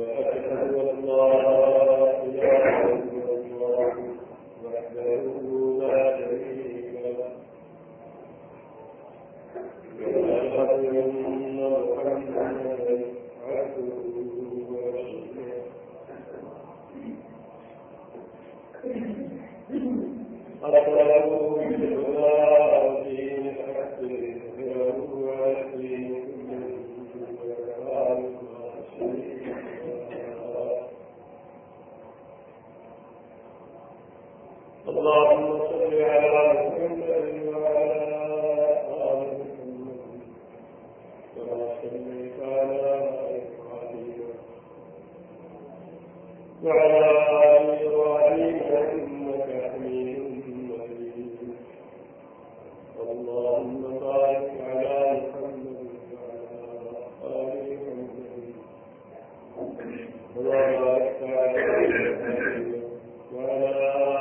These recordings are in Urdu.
وأشهد أن لا وعلى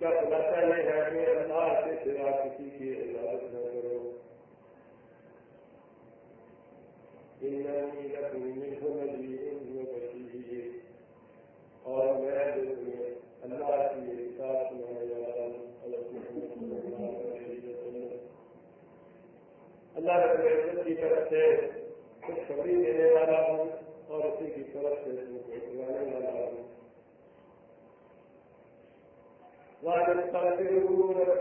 کا خلاصہ یہ ہے کہ اللہ سے سوا کسی کی عبادت نہ کرو۔ إنني لكم منه اور میں جو تمہیں اللہ کی کتاب سنانے والا ہوں۔ اللہ اللہ رب العزت کی طرف سے خوشخبری دینے والا ہوں اور اسی کی طرف سے تم کو سنانے والا ہوں اور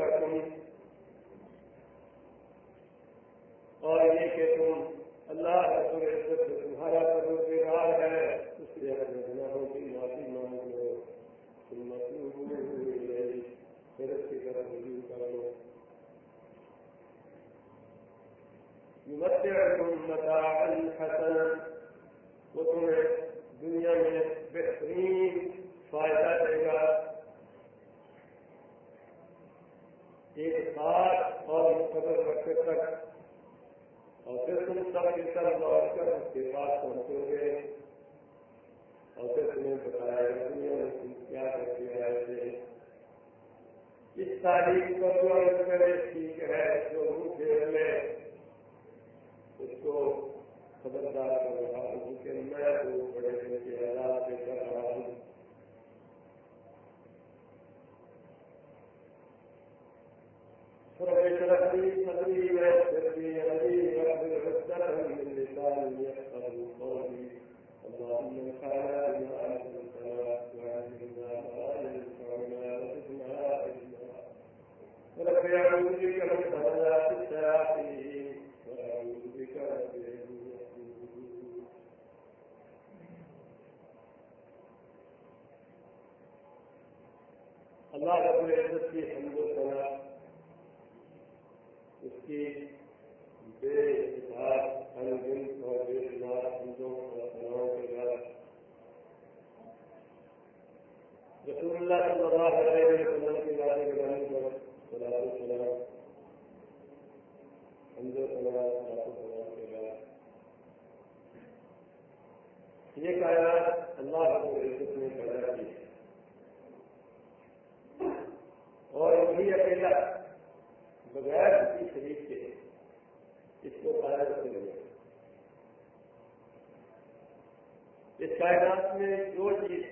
کائنات میں جو چیز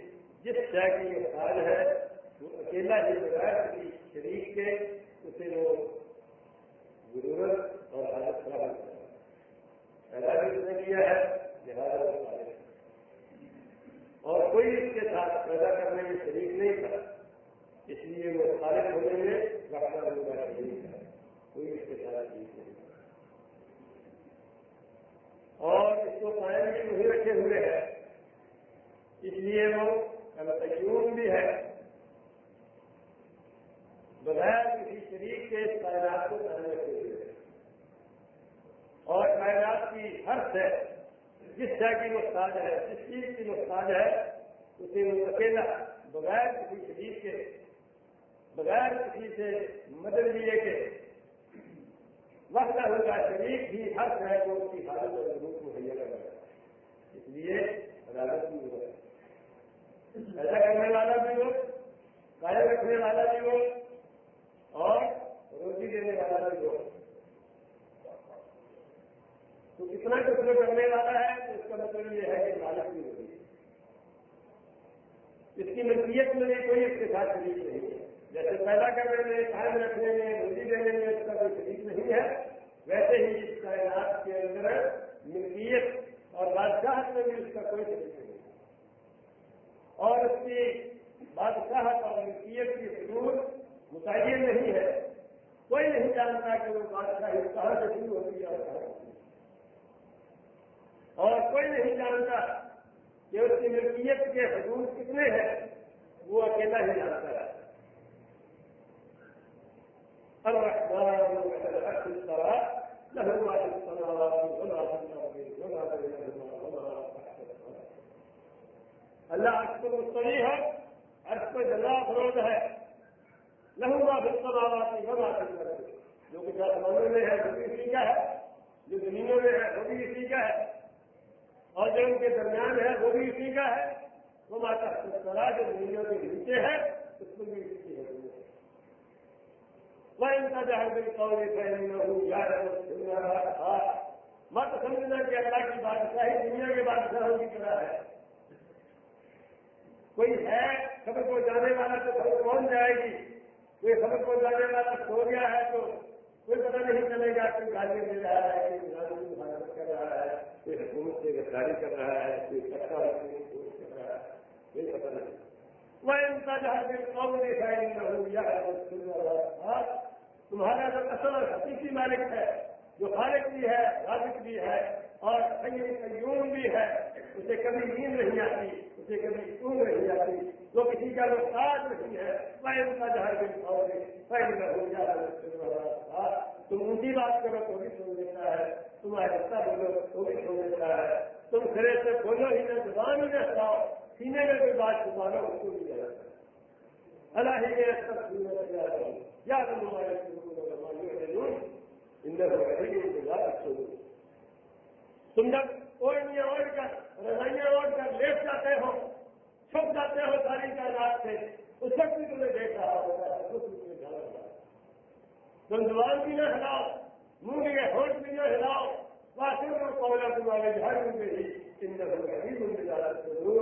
جس شے کی مثال ہے وہ اکیلا ہی بغیر کسی شریف کے اسے وہ ضرورت اور حالت خراب ہوتا ہے پیدا بھی اس نے کیا ہے لہٰذا وہ خالق ہے اور کوئی اس کے ساتھ پیدا کرنے میں شریک نہیں تھا اس لیے وہ خالق ہونے میں رفتہ ہوگا شریک ہے کوئی اس کے ساتھ ٹھیک نہیں اور اس کو قائم بھی وہی رکھے ہوئے ہیں اس لیے وہ القیوم بھی ہے بغیر کسی شریک کے اس کائنات کو قائم رکھے ہوئے ہیں اور کائنات کی ہر شے جس شے کی محتاج ہے جس چیز کی محتاج ہے اسے وہ اکیلا بغیر کسی شریک کے، بغیر کسی سے مدد لیے کے وقت ہوگا شریف بھی ہر شہر کو اس کی حالت اور ضرورت مہیا کر رہا ہے۔ اس لیے عدالت بھی ہو ایسا کرنے والا بھی ہو قائم رکھنے والا بھی ہو اور روزی دینے والا بھی ہو۔ تو کتنا کچھ کرنے والا ہے تو اس کا مطلب یہ ہے کہ لالچ بھی ہوگی اس کی ملکیت میں بھی کوئی اس کے ساتھ شریف نہیں ہے۔ جیسے پیدا کرنے میں قائم رکھنے میں، روزی دینے میں اس کا کوئی شریک نہیں ہے، ویسے ہی اس کائنات کے اندر ملکیت اور بادشاہت میں بھی اس کا کوئی شریک نہیں ہے۔ اور اس کی بادشاہت اور ملکیت کی حدود متعین نہیں ہے۔ کوئی نہیں جانتا کہ وہ بادشاہی کہاں سے شروع ہوتی ہے اور کہاں اور کوئی نہیں جانتا کہ اس کی ملکیت کے حدود کتنے ہیں، وہ اکیلا ہی جانتا ہے۔ اللہ عرش پر مستوی ہے عرش پر جلا فروغ ہے۔ لہو ما في السماوات جو کچھ آسمانوں میں ہے، وہ بھی اسی کا ہے۔ جو زمینوں میں ہے، وہ بھی اسی کا ہے۔ اور جو ان کے درمیان ہے وہ بھی اسی کا ہے۔ وہ ماتا سرا جو دنیا کے نیچے ہے، اس میں بھی اسی کی ہے۔ وہ ان کا جہاں دل قومی پہنی نہ ہوں یا مت سمجھنا کہ اللہ کی بادشاہی دنیا کے بادشاہوں کی طرح ہے۔ کوئی ہے خبر کو جانے والا تو خبر پہنچ جائے گی؟ کوئی خبر کو جانے والا سو گیا ہے تو کوئی پتہ نہیں چلے گا کوئی گاڑی دے رہا ہے کوئی حفاظت کر رہا ہے۔ کوئی حکومت سے گرفتاری کر رہا ہے، کوئی سرکار کر رہا ہے یہ پتہ نہیں۔ میں ان کا جہاں دن قوم دکھائی نہ ہوں تمہارا اگر اصل اور حقیقی مالک ہے، جو خالق بھی ہے، رازق بھی ہے، اور قیوم بھی ہے، اسے کبھی نیند نہیں آتی۔ اسے کبھی اونگ نہیں آتی جو کسی کا محتاج نہیں ہے، میں ان کا جہر بھی اٹھاؤ جہاں دن کھاؤ پہلے ہو جائے تم اونچی بات کرو تو بھی سن لیتا ہے، تمہارے رستہ بولو تو بھی سن لیتا ہے۔ تم سرے سے بولو ہی نہ زبان ہی نہ کھاؤ، سینے میں کوئی بات چھپا اس کو بھی جاتا اللہ ہی میرے سب سینے میں جا رہا ہوں یا تم ہمارے ان میں تمہارے تم جب اوڑھیاں اوڑھ کر رضائیاں اوڑھ کر لیٹ جاتے ہو، چھپ جاتے ہو ساری تعداد سے۔ اس وقت بھی تمہیں دیکھ رہا ہوتا ہے تم زبان بھی نہ ہلاؤ منہ کے ہوٹ بھی نہ ہلاؤ۔ واسطے میں پولا تمہارے گھر میں ہی ضرور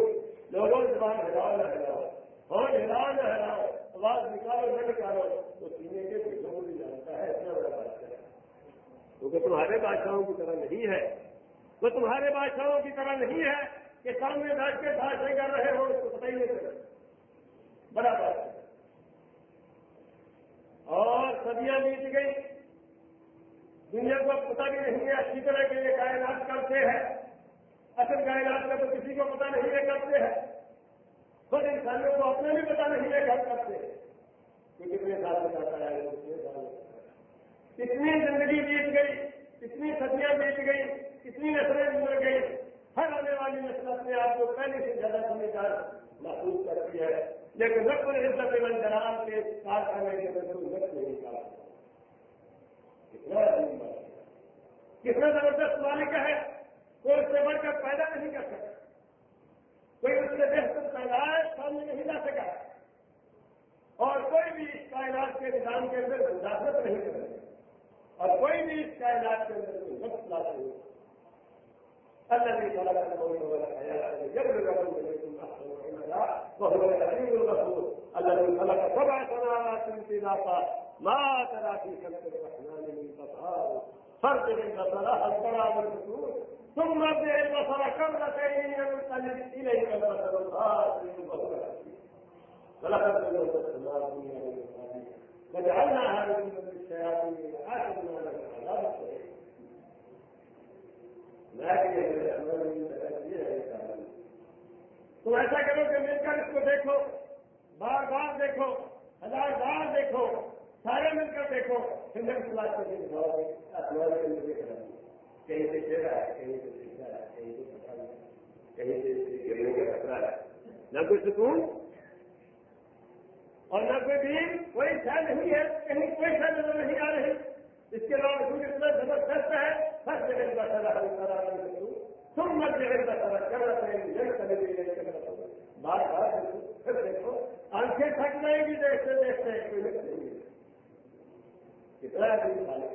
لوگوں زبان ہلاؤ نہ ہلاؤ ہوٹ ہلاؤ نہ ہلاؤ، آواز نکالو نہ نکالو، تو سینے کے پیچھوں کو بھی جانتا ہے، اتنا بڑا بات ہے۔ کیونکہ تمہارے بادشاہوں کی طرح نہیں ہے۔ وہ تمہارے بادشاہوں کی طرح نہیں ہے کہ سامنے بیٹھ کے بھاشن کر رہے ہو اس کو پتہ ہی نہیں چلے بڑا بات ہے۔ اور صدیاں بیت گئی۔ دنیا کو پتہ بھی نہیں ہے اچھی طرح کے یہ کائنات کرتے ہیں۔ اصل کائنات کا تو کسی کو پتہ نہیں ہے کرتے ہیں۔ خود انسانوں کو اپنے بھی پتہ نہیں ہے گھر کرتے کہ کتنے سال بتاتا ہے۔ کتنی زندگی بیت گئی، کتنی صدیاں بیت گئی۔ کتنی نسلیں گزر گئی ہر آنے والی نسل اپنے آپ کو پہلے سے زیادہ سمجھدار محسوس کرتی ہے۔ لیکن رقم عزت من جلال کے کارخانے کے اندر کوئی وقت نہیں نکالا کتنا کتنا زبردست مالک ہے۔ کوئی اس سے بڑھ کر پیدا نہیں کر سکتا۔ کوئی اس سے بہتر پیدائش سامنے نہیں جا سکا۔ اور کوئی بھی اس کائنات کے نظام کے اندر مداخلت نہیں کر سکتا۔ اور کوئی بھی اس کائنات کے اندر کوئی وقت لا نہیں اللہ نے خلق الموت والحياة ليبلغكم أيكم أحسن عملا، وهو الحكيم الغفور. الذي خلق سبع سماوات طباقا ما ترى في خلق الرحمن من تفاوت. فرق البصر هل ترى من فتور ثم ارجع البصر كرتين ينقلب إليك البصر الخاسر وهو الحكيم خلق الموت والسماوات وجعلناها من الشياطين وآخذنا لك العذاب تم ایسا کرو کہ مل کر اس کو دیکھو، بار بار دیکھو، ہزار بار دیکھو، سارے مل کر دیکھو۔ پھر سلاح کر کے دکھاؤ کہیں سے چہرہ ہے، کہیں سے سیکھا ہے، کہیں سے پتا ہے، کہیں سے گرنے کا خطرہ ہے۔ نہ کوئی سکون اور نہ کوئی بھی کوئی شہ نہیں ہے، کہیں کوئی شہ نظر نہیں آ رہی۔ اس کے علاوہ باوجود اتنا زبردست ہے، ہر جگہ کا سارا تم مر جگہ کا سارا کر رہے ہیں؟ بار بار پھر دیکھو، آنکھیں تھک جائیں گی، دیکھتے دیکھتے کوئی نہیں کتنا دن مالک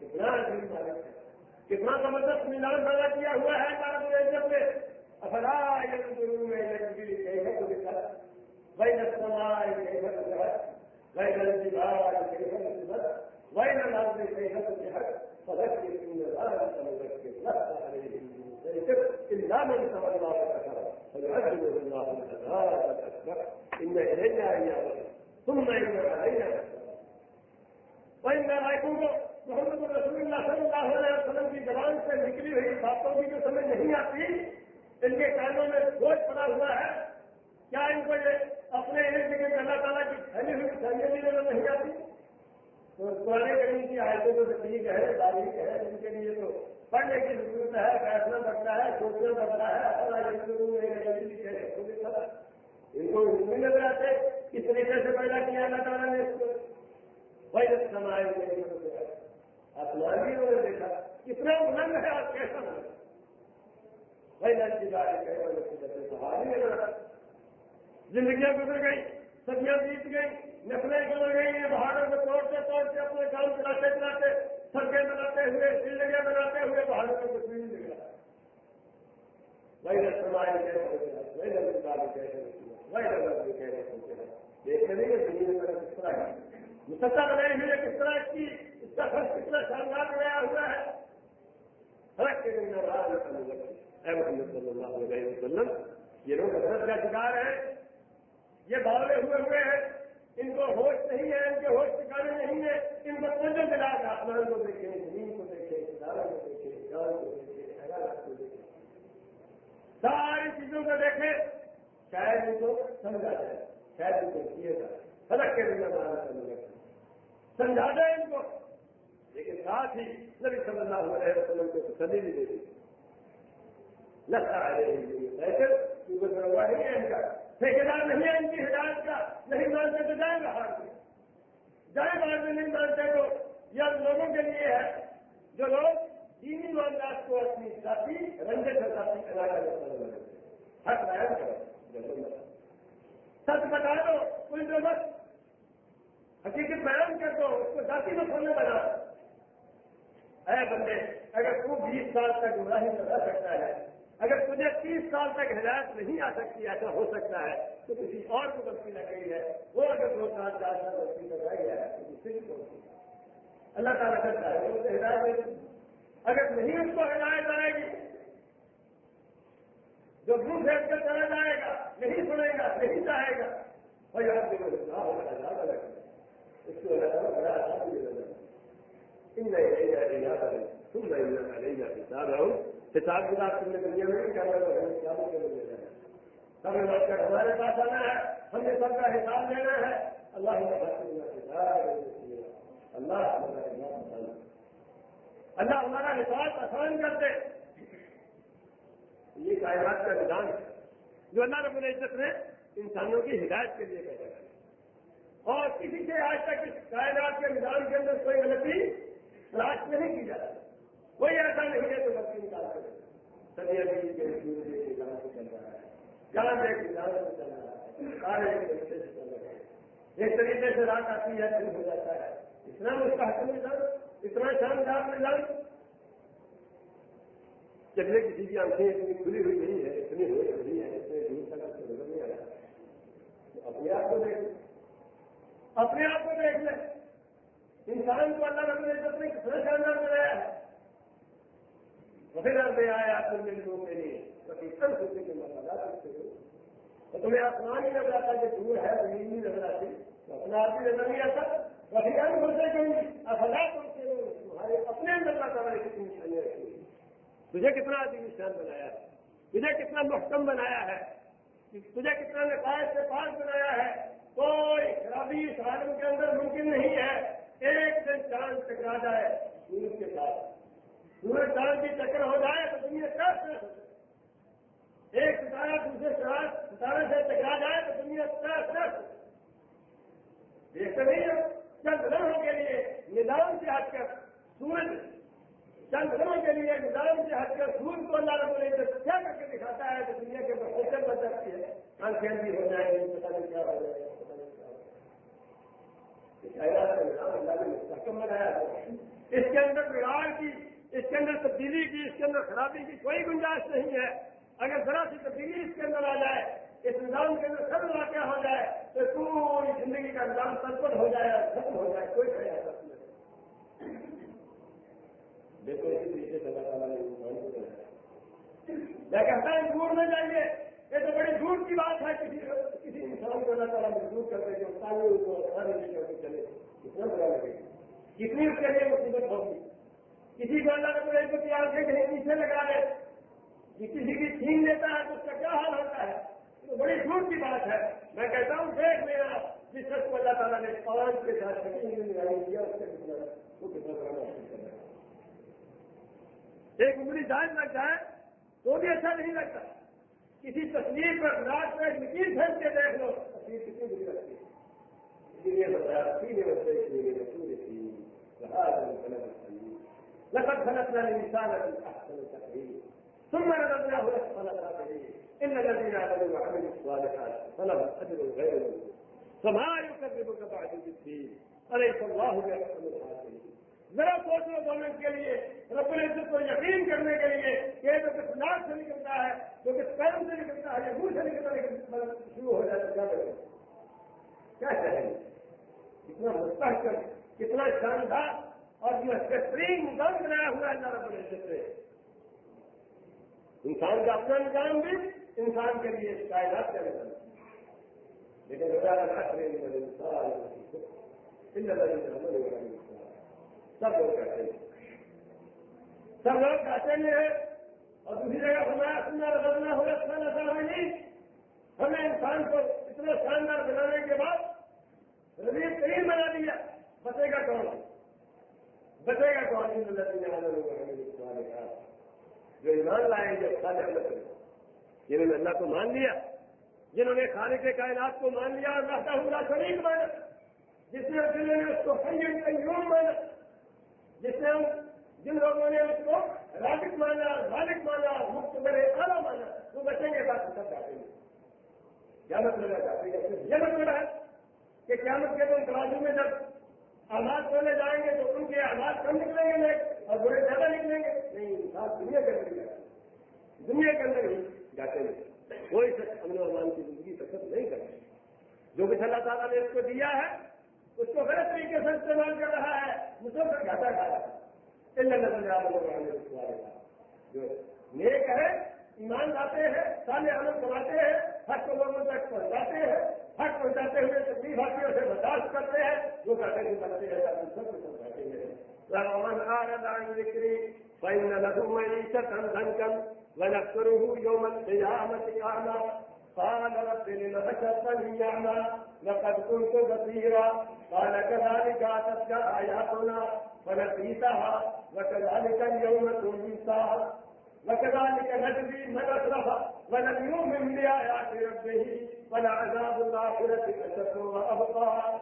کتنا دن مالک ہے۔ کتنا زبردست مینار پیدا کیا ہوا ہے بارہ میں۔ افلا ضرور میں بين السماء كيف تجهد بين الجبال كيف تجهد بين فذكر ان ذلك مذكر لست عليهم ذكر الا من تولى وكفر فيعذبه الله العذاب الاكبر ان الينا ايابهم ثم ان علينا وان رايكم محمد رسول اللہ صلی اللہ علیہ وسلم کی زبان سے نکلی ہوئی باتوں کی جو سمجھ نہیں آتی، ان کے کانوں میں بوجھ پڑا ہوا ہے۔ کیا ان کو یہ اپنے ارد گرد اللہ تعالیٰ کی پھیلی ہوئی سنجے بھی نظر نہیں آتی؟ تو پرانے کریم کی آیتوں کو ٹھیک ہے تاریخ ہے ان کے لیے تو پڑھنے کی ضرورت ہے، فیصلہ بڑھتا ہے، سوچنا بڑھتا ہے ان کو نہیں نظر آتے کس طریقے سے پیدا کیا اللہ تعالیٰ نے اس کو؟ بھائی سمائے آسمان بھی انہوں نے دیکھا، کتنا بلند ہے اور کیسا بلند بھائی زندگیاں گزر گئی سبزیاں بیت گئی نسلیں گزر گئی ہیں؟ پہاڑوں کو توڑتے توڑتے اپنے کام چلاتے چلاتے، سڑکیں بناتے ہوئے زندگیاں بناتے ہوئے پہاڑوں کو کچھ نہیں نکلا۔ وہی سماج کیسے وہی لگتا کیسے وہی لگتا کیسے دیکھتے نہیں کہ زمین میں کس طرح ہے۔ مسلسل بنائی ہوئی ہے، کس طرح کی اس کا خرچ کتنا شاندار بنایا ہوا ہے۔ فرق کے اے محمد صلی اللہ علیہ وسلم، یہ لوگ حضرت کا شکار ہیں۔ یہ بھاولے ہوئے ہوئے ہیں۔ ان کو ہوش نہیں ہے، ان کے ہوش ٹھکانے نہیں ہے ان کو پوجن دلا کر آسمان کو دیکھیں زمین کو دیکھیں ستاروں کو دیکھیں، جان کو دیکھیں حیرات کو دیکھیں۔ ساری چیزوں کو دیکھیں، شاید ان کو سمجھا جائے، شاید ان کو کیے جائے فرق کے دن میں سمجھا جائے ان کو، لیکن ساتھ ہی نبی صلی اللہ علیہ وسلم کو تسلی بھی دے دی۔ لگتا ہے ہے ان کا۔ ٹھیکیدار نہیں ہے ان کی ہدایت کا، نہیں مانتے تو جائیں گا ہار جائیں بعد میں نہیں مانتے تو یہ لوگوں کے لیے ہے جو لوگ دینی معاملات کو اپنی ساتھی رنجے سے ساتھی ادا حق بیان کرو سچ بتا دو کوئی جو مت حقیقت بیان کر دو، اس کو ذاتی میں کھولنے بنا۔ اے بندے، اگر تو بیس سال تک گمراہی میں سکتا ہے اگر تجھے تیس سال تک ہدایت نہیں آ سکتی، ایسا ہو سکتا ہے تو کسی اور کو غلطی لگ گئی ہے۔ وہ اگر دو سال، چار سال غلطی لگائی گیا ہے، تو کسی بھی اللہ تعالیٰ کرتا ہے، وہ ہدایت اگر نہیں، اس کو ہدایت آئے گی۔ جو منہ پھینک کر چلا جائے گا، نہیں سنے گا، نہیں چاہے گا۔ وہ یاد اس کو اللہ تعالیٰ بڑا آزاد بھی تم نہیں حساب رہو حساب کی بات تم نے دنیا میں کیا سب لوٹ کر ہمارے پاس آنا ہے، ہم نے سب کا حساب لینا ہے۔ اللہ اللہ اللہ ہمارا حساب آسان کر دے۔ یہ کائنات کا نظام ہے، جو اللہ رب العزت نے انسانوں کی ہدایت کے لیے پیدا کیا۔ اور کسی سے آج تک اس کائنات کے نظام کے اندر کوئی غلطی تلاش نہیں کی جاتی کوئی ایسا نہیں ہے تو غلطی نکال کر سبھی جی ابھی کے نظام سے چل رہا ہے۔ جان ایک نظام سے چل رہا ہے۔ کار ایک طریقے سے چل رہا ہے۔ ایک طریقے سے رات آتی ہے پھر ہو جاتا ہے۔ اتنا مستحکم نظام اتنا شاندار نظام چلنے کسی کی آنکھیں اتنی کھلی ہوئی نہیں ہے، اتنی ہوئی نہیں ہے، اتنے دور تک آپ کو نظر نہیں آ رہا۔ اپنے آپ کو دیکھ اپنے آپ کو دیکھ لیں۔ انسان کو اللہ رب العزت نے کتنا شاندار بنایا ہے۔ وغیرہ میں آیا تم نے لوگوں کے لیے کتنا سوچنے کے مسئلہ کرتے ہو تو تمہیں آسمان ہی نظر آتا جو دور ہے، زمین نہیں نظر آتی۔ تو اپنا آپ ہی نظر نہیں آتا۔ وہی ہم سوچے کہ افلا سوچتے ہو تمہارے اپنے اندر اللہ تعالیٰ نے کتنی نشانیاں رکھی تجھے کتنا عظیم نشان بنایا ہے؟ تجھے کتنا محکم بنایا ہے؟ تجھے کتنا نقائد سے پاس بنایا ہے؟ کوئی خرابی اس عالم کے اندر ممکن نہیں ہے۔ ایک دن چاند ٹکرا جائے، سورج کے ساتھ۔ سورج چاند کی چکر ہو جائے تو دنیا کیا ایک ستارہ دوسرے ستارے سے ٹکرا جائے تو دنیا کیا دیکھتے نہیں ہے چند لمحوں کے لیے نظام سے ہٹ کر سورج چند لمحوں کے لیے نظام سے ہٹ کر سورج کو اللہ رب العزت کیا کر کے دکھاتا ہے تو دنیا کے اندر بن سکتی ہے۔ آنکھیں بھی ہو جائے گی، پتہ نہیں کیا ہو جائے گا اس کے اندر بگاڑ کی اس کے اندر تبدیلی کی اس کے اندر خرابی کی کوئی گنجائش نہیں ہے۔ اگر ذرا سی تبدیلی اس کے اندر آ جائے اس نظام کے اندر سب واقع ہو جائے تو پوری زندگی کا نظام سرپٹ ہو جائے ختم ہو جائے کوئی خیال نہیں۔ دیکھو اسی طریقے سے اللہ تعالیٰ نے انسان کو بنایا میں کہتا ہوں دور میں جائیے۔ یہ تو بڑی دور کی بات ہے کسی کسی انسان کو اللہ تعالیٰ مجبور کر دے کو لے کر کے چلے۔ کتنا برا لگے کتنی اس کے لیے مصیبت ہوگی؟ کسی کو اللہ رب العزت کی آنکھیں کہیں پیچھے لگا دے۔ کہ کسی کی چھین لیتا ہے تو اس کا کیا حال ہوتا ہے؟ تو بڑی دور کی بات ہے۔ میں کہتا ہوں، دیکھ لیں آپ جس شخص کو اللہ تعالیٰ نے پانچ کے ساتھ کیا ایک عمری جائز لگ جائے تو بھی اچھا نہیں لگتا۔ کسی تصویر پر رات میں لکیر پھینک کے دیکھ لو، تصویر کتنی بری لگتی ہے۔ اسی لیے بتایا تین بچے اس لیے رسول تھی لقد خلقنا الانسان في احسن تقرير ثم رددناه أسفل سافلين إن الذين آمنوا وعملوا الصالحات فلهم أجر غير ممنون. فما يكذبك بعد بالدين أليس الله بأحسن الحاكمين؟ ذرا سوچ لو دو کے لیے رب العزت کو یقین کرنے کے لیے کہ یہ تو کس ناک سے نکلتا ہے تو کس قلم سے نکلتا ہے، یا منہ سے نکلتا ہے شروع ہو جائے کیا کریں؟ کیا کہیں گے کتنا مستحکم، کتنا شاندار اور جو بہترین نظام بنایا ہوا ہے اللہ رب العزت سے انسان کا اپنا نظام بھی انسان کے لیے کائنات کا نظام لیکن سب لوگ کہتے ہیں۔ سب لوگ کہتے ہیں، اور دوسری جگہ ہمارا سننا بدلنا ہوگا اتنا نظر نہیں۔ ہمیں انسان کو اتنا شاندار بنانے کے بعد ربیع ترین بنا دیا۔ بچے گا کون؟ بچے گا کون جو ایمان لائیں گے جنہوں نے اللہ کو مان لیا، جنہوں نے خالق کے کائنات کو مان لیا اور رہتا ہوا شریک مانا۔ جس نے جنہوں نے اس کو قیوم مانا۔ جس نے جن لوگوں نے اس کو رابط مانا، مالک مانا، مفت بڑے اعلیٰ مانا، وہ بچیں گے بات سب جاتے ہیں۔ کیا مطلب ہے یہ مطلب ہے کہ قیامت کے دن ترازو میں جب آواز بولے جائیں گے تو ان کے آواز کم نکلیں گے اور برے زیادہ نکلیں گے۔ نہیں انسان دنیا کے اندر ہی دنیا کے اندر ہی جاتے ہیں کوئی شخص امن و امان کی زندگی سفر نہیں کرتے جو کچھ اللہ تعالیٰ نے اس کو دیا ہے، اس کو غلط طریقے سے استعمال کر رہا ہے مسلم گھاٹا کھا رہا ہے۔ نظر جو نیک ہے ایمان لاتے ہیں سالے عمل کماتے ہیں حق کو لوگوں تک پہنچاتے ہیں حق پہنچاتے ہوئے تکلیف آتی سے برداشت کرتے ہیں۔ جو کہتے ہیں بنتے ہیں سب کو سمجھاتے ہیں۔ رحمان آردان ذکری، فإن له معيشة ضنكا ونحشره يوم القيامة أعمى۔ قال رب لم حشرتني أعمى لقد كنت بصيرا۔ قال كذلك أتتك آياتنا فنسيتها وكذلك اليوم تنسى وكذلك نجزي من أسرف ولم يؤمن بآيات ربه الآخرة أشد وأبقى.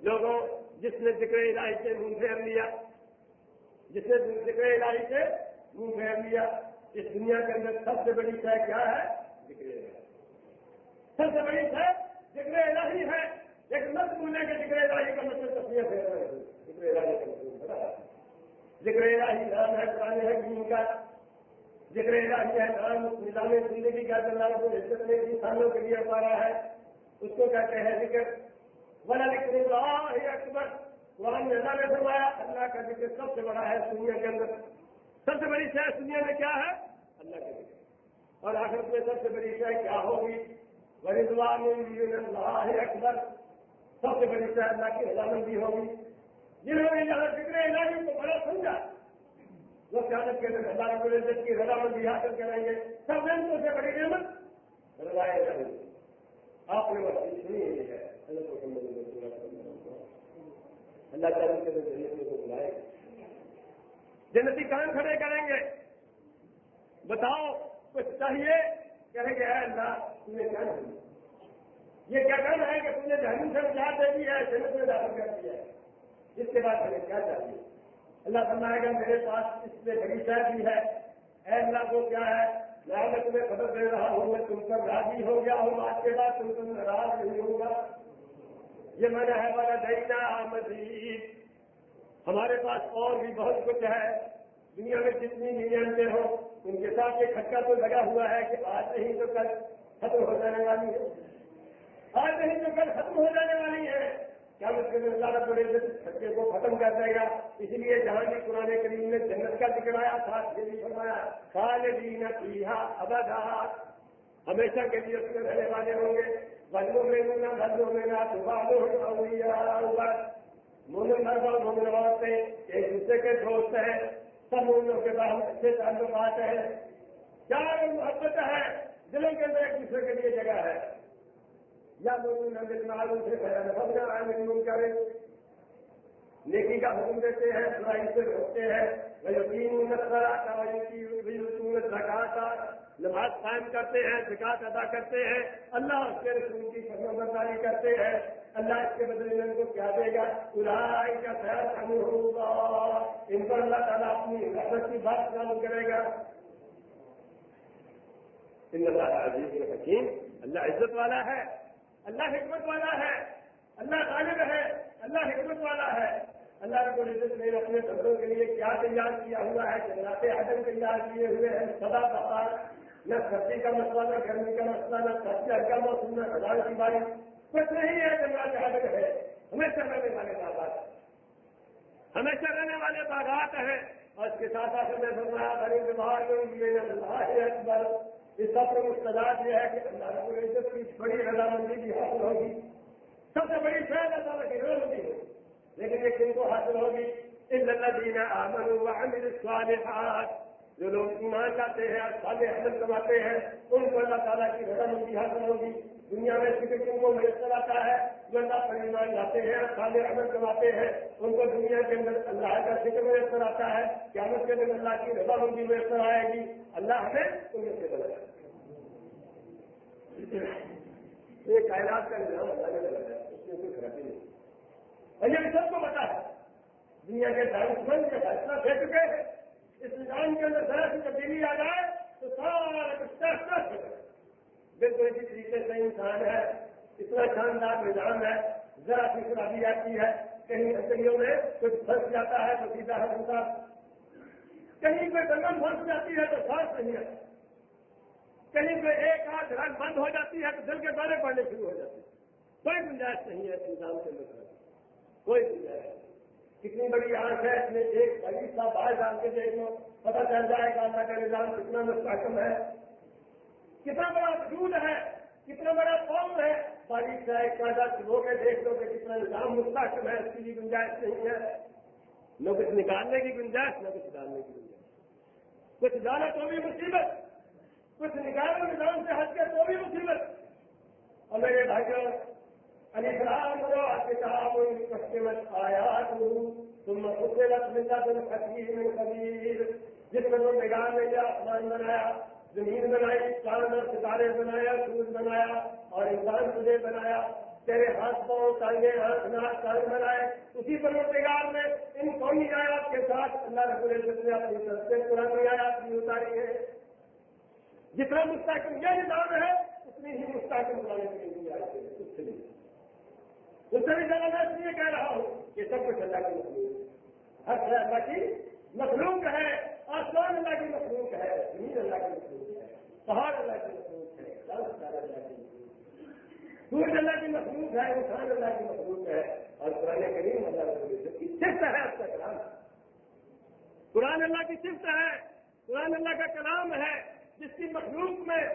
لوگوں جس نے ذکر الہی سے منہ پھیر لیا، جس نے ذکر الہی سے منہ پھیر لیا، اس دنیا کے اندر سب سے بڑی شے کیا ہے؟ ذکر الہی. سب سے بڑی شے ذکر الہی ہے۔ لیکن مت بولنے کے ذکر الہی کا مطلب تصویر پھیر رہے ذکر الہی کا مطلب ذکر الہی نام ہے، قرآن ہے، دین کا۔ ذکر الہی ہے نام نظام زندگی کا اللہ رب العزت نے انسانوں کے لیے اتارا ہے، اس کو کہتے ہیں ذکر۔ بڑا ذکر اللہ اکبر قرآن نے اللہ نے فرمایا، اللہ کا ذکر سب سے بڑا ہے دنیا کے اندر۔ سب سے بڑی شہر دنیا میں کیا ہے؟ اللہ کا ذکر۔ اور آخر میں سب سے بڑی شہر کیا ہوگی؟ بڑی اللہ اکبر سب سے بڑی شہر اللہ کی رضامندی ہوگی۔ جنہوں نے یہاں ذکر الہی کو بڑا سمجھا وہ قیادت کے اندر اللہ رب العزت کی رضامندی حاصل کریں گے سب نعمتوں سے بڑی نعمت۔ رضائے رہیں گے آپ نے وہ سنی ہے اللہ تعالیٰ کے ذریعے کو بلائے۔ جنتی کہاں کھڑے کریں گے؟ بتاؤ، کچھ چاہیے؟ کہیں گے، اے اللہ تمہیں کیا یہ کیا کہنا ہے کہ تم نے جہنم سے نجات دے دی ہے، جنت میں داخل کر دیا ہے۔ اس کے بعد ہمیں کیا چاہیے؟ اللہ فرمائے گا، میرے پاس اس میں بڑی شہر بھی ہے۔ اے اللہ کو کیا ہے؟ میں میں تمہیں خبر دے رہا ہوں، میں تم پر راضی ہو گیا ہوں۔ آج کے بعد تم تم ناراض نہیں ہوگا۔ یہ میں نے ہے ہمارا دینا مزید ہمارے پاس اور بھی بہت کچھ ہے۔ دنیا میں جتنی نعمتیں ہو ان کے ساتھ یہ کھٹکا تو لگا ہوا ہے کہ آج نہیں تو کل ختم ہو جانے والی ہے۔ آج نہیں تو کل ختم ہو جانے والی ہے۔ کیا مطلب اللہ رب العزت کھٹکے کو ختم کر دے گا؟ اس لیے جہاں بھی قرآن کریم نے جنت کا ذکر آیا تھا یہ بھی فرمایا، خالدین فیہا ابدا۔ ہمیشہ کے لیے اس میں رہنے والے ہوں گے۔ بندوں میں نہ بندوں میں نہ مومن مرد اور مومن عورتیں ایک دوسرے کے دوست ہیں، سب مومنوں کے بعد اچھے تعلقات ہیں۔ کیا محبت ہے، دلوں کے اندر ایک دوسرے کے لیے جگہ ہے۔ یا مومن نبی معلوم نیکی کا حکم دیتے ہیں، برائی سے روکتے ہیں۔ یقین زکاتا نماز قائم کرتے ہیں زکات ادا کرتے ہیں۔ اللہ اس کے رسول کی فرم برداری کرتے ہیں۔ اللہ اس کے بدلے میں ان کو کیا دے گا؟ ارائی کا خیال ہوگا ان پر اللہ تعالیٰ اپنی رحمت کی بات چالو کرے گا۔ ان اللہ عزیز الحکیم اللہ عزت والا ہے۔ اللہ حکمت والا ہے، اللہ غالب ہے، اللہ حکمت والا ہے۔ اللہ رب العزت نے اپنے بندوں کے لیے کیا تیار کیا ہوا ہے جنات عدم تیار کیے ہوئے ہیں سدا بہار نہ سردی کا مسئلہ، نہ گرمی کا مسئلہ، نہ سردی کا موسم، نہ خزان کی بارش۔ کچھ نہیں ہے جنات عدم ہے، ہمیشہ رہنے والے باغات ہمیشہ رہنے والے باغات ہیں۔ اور اس کے ساتھ ساتھ میں فرمایا غریب باہر میں اللہ اکبر۔ اس سب کو مستداد یہ ہے کہ اللہ رب العزت کی بڑی رضامندی بھی حاصل ہوگی۔ سب سے بڑی شاید اللہ تعالیٰ کی رضامندی ہوگی۔ لیکن یہ کن کو حاصل ہوگی۔ ان الذين امنوا وعملوا الصالحات، جو لوگ ایمان لاتے ہیں اور صالح عمل کماتے ہیں، ان کو اللہ تعالیٰ کی رضامندی حاصل ہوگی۔ دنیا میں فکر کن کو میسر آتا ہے، جو اللہ پر ایمان لاتے ہیں اور عمل کماتے ہیں، ان کو دنیا کے اندر اللہ کا فکر میسر آتا ہے، قیامت کے اندر اللہ کی رضا رضامندی میسر آئے گی۔ اللہ ہمیں ان سے بنایا یہ کائنات کا نظام اللہ نے بنایا اس میں کوئی خرابی نہیں۔ اور یہ سب کو پتا ہے۔ دنیا کے دانش مند یہ فیصلہ دے چکے ہیں۔ اس نظام کے اندر ذرا سی تبدیلی آ جائے تو سارا کچھ ہو جائے۔ بالکل اسی طریقے سے انسان ہے، اتنا شاندار نظام ہے، ذرا سی خرابی آتی ہے، کہیں ہتھیلیوں میں کچھ پھنس جاتا ہے تو سیدھا ہے ہوتا کہیں کوئی بلن پھنس جاتی ہے تو سانس نہیں آتا۔ کہیں پہ ایک آدھ رن بند ہو جاتی ہے تو دل کے دورے پڑنے شروع ہو جاتے ہیں۔ کوئی گنجائش نہیں ہے اس نظام کے اندر کوئی گنجائش نہیں۔ کتنی بڑی آنکھ ہے اس میں ایک بڑی سا باہر ڈال کے دیکھ لو پتا چل جائے گا اللہ کا نظام کتنا مستحکم ہے۔ کتنا بڑا وجود ہے، کتنا بڑا قوم ہے۔ بڑی سا پیدا ہو کے دیکھ لو کہ کتنا نظام مستحکم ہے، اس کی بھی گنجائش نہیں ہے۔ نہ کچھ نکالنے کی گنجائش، نہ کچھ ڈالنے کی گنجائش۔ کچھ جانا تو بھی مصیبت، کچھ نکالو نظام سے ہٹ کے تو بھی مصیبت۔ اور میرے بھائیوں علی فرام کرو کتاب قسمت آیا تم اسے رقم ملتا تم حکیم کبیر جس میں تم نگاہ میں جو آسمان بنایا۔ زمین بنائی چاند اور ستارے بنایا، سورج بنایا اور انسان تجھے بنایا۔ تیرے ہاتھ پاؤں ٹانگے ہاتھ ناک کان بنائے۔ اسی پروتگار میں ان قومی آیات کے ساتھ اللہ رب العزت نے اپنی طرف سے پرانی آیات بھی اتاری ہے جتنا مستحکم یہ نظام ہے، اتنی ہی مستحکم بنانے کے لیے آئے تھے اس سے اس سے بھی زیادہ میں اس لیے کہہ رہا ہوں کہ سب کچھ اللہ کی مخلوق ہر طرح اللہ کی مخلوق ہے، آسمان اللہ کی مخلوق ہے، زمین اللہ کی مخلوق ہے۔ پہاڑ اللہ کی مخلوق ہے اللہ کی سورج اللہ کی مخلوق ہے، انسان اللہ کی مخلوق ہے۔ اور قرآن کریم اللہ کی صفت ہے اس کا کلام۔ قرآن اللہ کی صفت ہے، قرآن اللہ کا کلام ہے۔ جس کی مخلوق میں،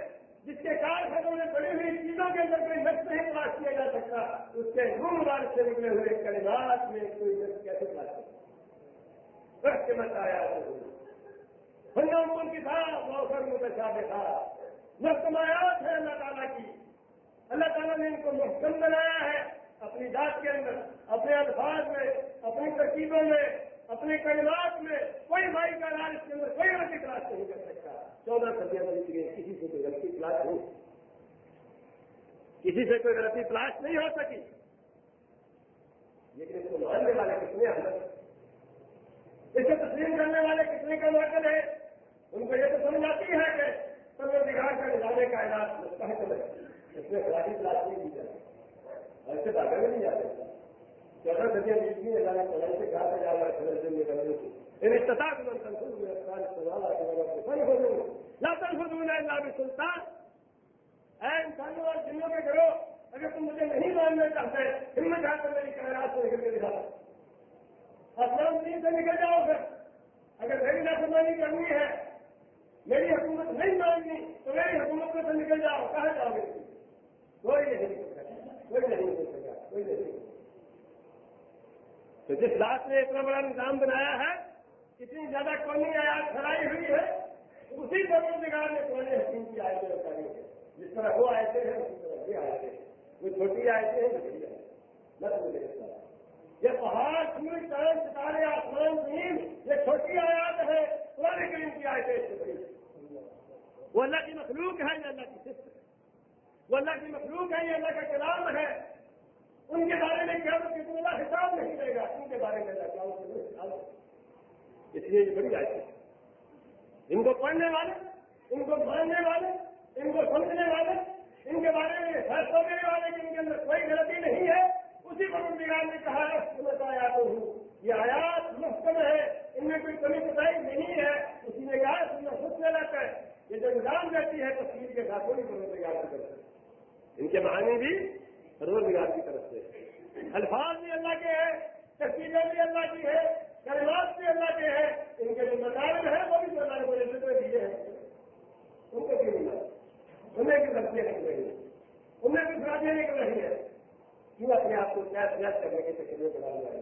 جس کے کارخانوں میں بڑی ہوئی چیزوں کے اندر کوئی نقص نہیں تلاش کیا جا سکتا، اس کے روم وال سے نکلے ہوئے کلمات میں کوئی نقص کیسے تلاش سکتا وقت کے مت آیا۔ ہنگام کی تھا موسم متشا تھا محکمایات ہے اللہ تعالیٰ کی۔ اللہ تعالیٰ نے ان کو محکم بنایا ہے اپنی ذات کے اندر، اپنے الفاظ میں، اپنی ترکیبوں میں، اپنے کلمات میں۔ کوئی بھائی کا علاج اس کے اندر کوئی غلطی کلاس نہیں کر سکتا۔ چودہ سدیاں بن چکی کسی سے کوئی غلطی کلاس نہیں۔ کسی سے کوئی غلطی تلاش نہیں ہو سکی۔ لیکن اس کو ماننے والے کتنے اندر اس کو تسلیم کرنے والے کتنے کا موقع ہے؟ ان کو یہ تو سمجھ آتی ہے کہ سب بگاڑ کر جانے کا علاج مستحکم ہے اس میں خرابی تلاش نہیں کی جاتی ایسے باتیں نہیں جاتے چودہ سدیاں بیچ گئی اللہ پڑھائی سے کہا تھا جا رہا ہے سے نکلنے کی ان استطاعت من تنفذ من القرآن سوال فانفذوا لا تنفذون الا بسلطان۔ اے انسانوں اور جنوں کے کرو اگر تم مجھے نہیں ماننا چاہتے ہمت آ کر میری کائنات سے نکل کے دکھا آسمان دین سے نکل جاؤ پھر۔ اگر میری نافرمانی کرنی ہے میری حکومت نہیں ماننی تو میری حکومت میں سے نکل جاؤ، کہاں جاؤ گے؟ کوئی نہیں کوئی نہیں کوئی نہیں تو جس ذات نے اتنا بڑا نظام بنایا ہے، اتنی زیادہ قومی آیات کھڑائی ہوئی ہے، اسی پروزگار نے پرانے حکیم کی آیتیں بتائی ہے جس طرح وہ آئے تھے اسی طرح یہ آئے وہ چھوٹی آئے تھے یہ پہاڑ، سورج، چاند، ستارے، آسمان، زمین، یہ چھوٹی آیات ہے پرانے کریم کی آیتیں وہ اللہ کی مخلوق ہے یہ اللہ کی وہ اللہ کی مخلوق ہے یہ اللہ کا کلام ہے ان کے بارے میں کیا کسی اللہ حساب نہیں دے گا ان کے بارے میں اس لیے یہ بڑی آئی ان کو پڑھنے والے ان کو ماننے والے ان کو سمجھنے والے ان کے بارے میں فیصلہ دینے والے کہ ان کے اندر کوئی غلطی نہیں ہے اسی پر نے کہا بتایا تو ہوں یہ آیات محکم ہے، ان میں کوئی کمی بتائی نہیں ہے۔ اسی نے کہا سننا خود سے ہے یہ جو نظام دیتی ہے تصویر کے ساتھ کوئی پروزگار کی طرف ان کے معنی بھی روزگار کی طرف سے۔ الفاظ بھی اللہ کے ہیں تصویریں بھی اللہ کی ہے کلمات بھی اللہ کے ہیں۔ ان کے جو مطالب ہیں، وہ بھی اللہ کو جیسے دیے ہیں۔ ان کو بھی ملا۔ انہیں بھی غلطیاں نکل رہی ہیں۔ انہیں بھی خرابیاں نکل رہی ہیں۔ کیوں اپنے آپ کو کیا کرنے کے چکر میں پڑا ہوا ہے۔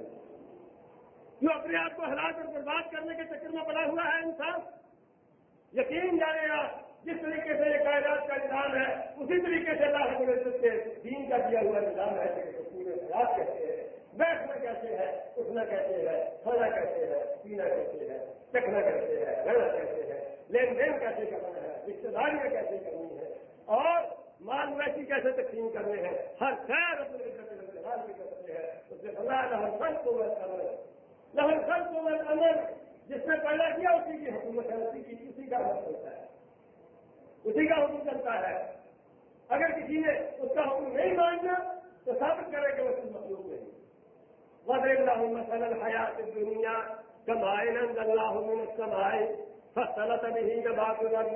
کیوں اپنے آپ کو ہلاک اور برباد کرنے کے چکر میں پڑا ہوا ہے انسان۔ یقین جانے گا جس طریقے سے یہ کائنات کا نظام ہے، اسی طریقے سے اللہ رب العزت کے دین کا دیا ہوا نظام ہے پورے کہتے ہیں۔ بیٹھنا کیسے ہے؟ اٹھنا کیسے ہے؟ کھانا کیسے ہے؟ پینا کیسے ہے؟ چکھنا کیسے ہے؟ رہنا کیسے ہے؟ لین دین کیسے کرنا ہے؟ رشتے داریاں کیسے کرنی ہے؟ اور مال ویسی کیسے تقسیم کرنے ہیں؟ ہر خیر اپنے کرتے ہیں، اس سے بنا لہر خرچ کو میں لہر کو میں جس نے پیدا کیا، اسی کی حکومت ہے، اسی کی، اسی کا حکم چلتا ہے۔ اسی کا حکم چلتا ہے۔ اگر کسی نے اس کا حکم نہیں ماننا، تو ثابت کرے کہ وہ مخلوق نہیں وزیر اللہ مسل الحیات دنیا کمائے نند اللہ کمائے فصلت به نبات الارض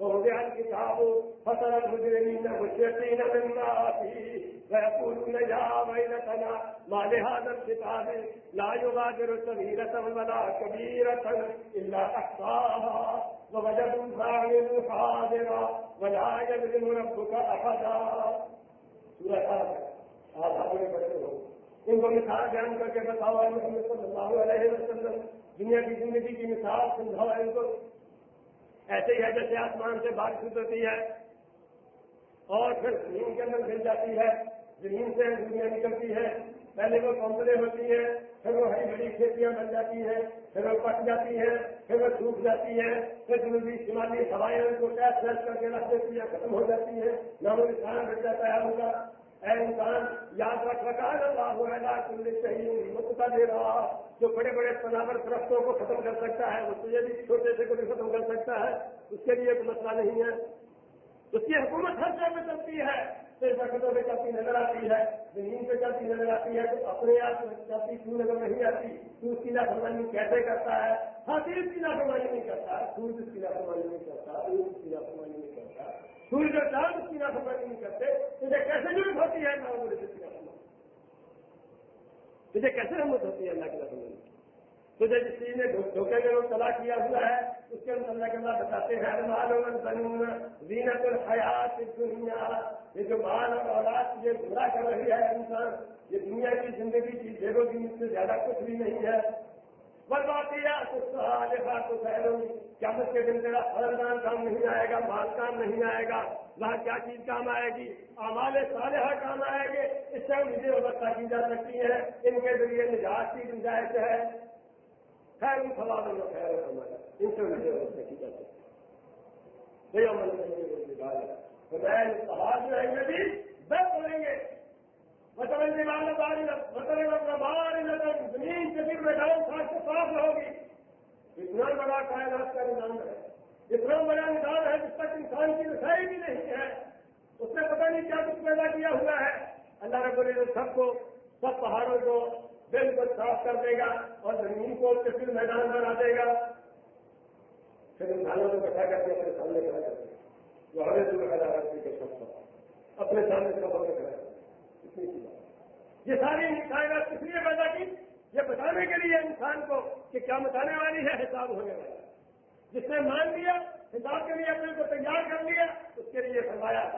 ووضع الكتاب فترى المجرمين مشرقين مما فيه ويقولون يا ويلتنا ما لهذا الكتاب لا يغادر صغيرة ولا كبيرة إلا أحصاها. ووجدوا ما عملوا حاضرا ولا يظلم ربك أحدا. سورة آپ آگے بڑھتے ہو ان کو مثال بیان کر کے بتاؤ۔ محمد صلی اللہ علیہ وسلم دنیا کی زندگی کی مثال سمجھاؤ۔ ان کو ایسے ہی ہے جیسے آسمان سے بارش اترتی ہے اور پھر زمین کے اندر مل جاتی ہے۔ زمین سے دنیا نکلتی ہے پہلے وہ کمپنی ہوتی ہیں، پھر وہ ہری بڑی کھیتیاں بن جاتی ہیں، پھر وہ پٹ جاتی ہیں، پھر وہ سوکھ جاتی ہے پھر جنوبی شمالی ہوائیں ان کو ٹیس ویس کر کے رکھ دیتی ہیں ختم ہو جاتی ہے نہ وہ نشان بچ جاتا ہے ان کا اے انسان، یاد رکھ رکھا اللہ ہوگا تم نے چاہیے مکتا دے رہا جو بڑے بڑے پناور درختوں کو ختم کر سکتا ہے اس سے بھی چھوٹے سے کو بھی ختم کر سکتا ہے، اس کے لیے کوئی مسئلہ نہیں ہے۔ اس کی حکومت ہر جگہ چلتی ہے، صرف درختوں پہ چلتی نظر آتی ہے، زمین پہ چلتی نظر آتی ہے، تو اپنے آپ چلتی کیوں نظر نہیں آتی؟ تو اس کی لاپرواہی کیسے کرتا ہے؟ ہاتھی اس کی لاپرواہی نہیں کرتا، سورج اس کی لاپرواہی نہیں کرتا اس کی لاپرواہی نہیں کرتا۔ سورج اور چاند اس کی لاپرواہی نہیں کرتے، تجھے کیسے ضرورت ہوتی ہے؟ اللہ بولے کی لاپرواہی تجھے کیسے ہمت ہوتی ہے اللہ کی لاپرواہی تجھے جس چیز نے دھوکے میں تلا کیا ہوا ہے، اس کے اندر اللہ کے اللہ بتاتے ہیں معلوم بنون، زینت الحیات دنیا یہ جو مال اور اولاد تجھے برا کر رہی ہے انسان، یہ دنیا کی زندگی کی دیرو دن سے زیادہ کچھ بھی نہیں ہے۔ قیامت کے دن تیرا خاندان کام نہیں آئے گا، مال کام نہیں آئے گا وہاں کیا چیز کام آئے گی؟ امال صالحہ کام آئے گے۔ اس سے مجھے وبستہ کی جا سکتی ہے، ان کے ذریعے نجات کی گنجائش ہے۔ خیر ان سوالوں میں خیر ہمارا ان سے مجھے وبستہ کی جا سکتی ہے۔ سوال جو ہے بھی بس بولیں گے۔ مطلب والا باری مطلب اپنا بار زمین سے پھر میدان خاص سے صاف ہوگی۔ اتنا بڑا کائنات کا نظام ہے اتنا بڑا نظام ہے، جس تک انسان کی رسائی بھی نہیں ہے، اس نے پتہ نہیں کیا کچھ پیدا کیا ہوا ہے۔ اللہ رب العزت سب کو، سب پہاڑوں کو بالکل صاف کر دے گا اور زمین کو پھر میدان بنا دے گا۔ پھر انسانوں کو بیٹھا کر کے اپنے سامنے کھڑا کرتے ہیں جو ہمیں دور پیدا کرتی کے سب اپنے سامنے سب ہمیں کھڑا یہ ساری کائنات کس لیے پیدا کی؟ یہ بتانے کے لیے انسان کو کہ کیا بتانے والی ہے، حساب ہونے والا۔ جس نے مان لیا، حساب کے لیے اپنے کو تیار کر لیا، اس کے لیے فرمایا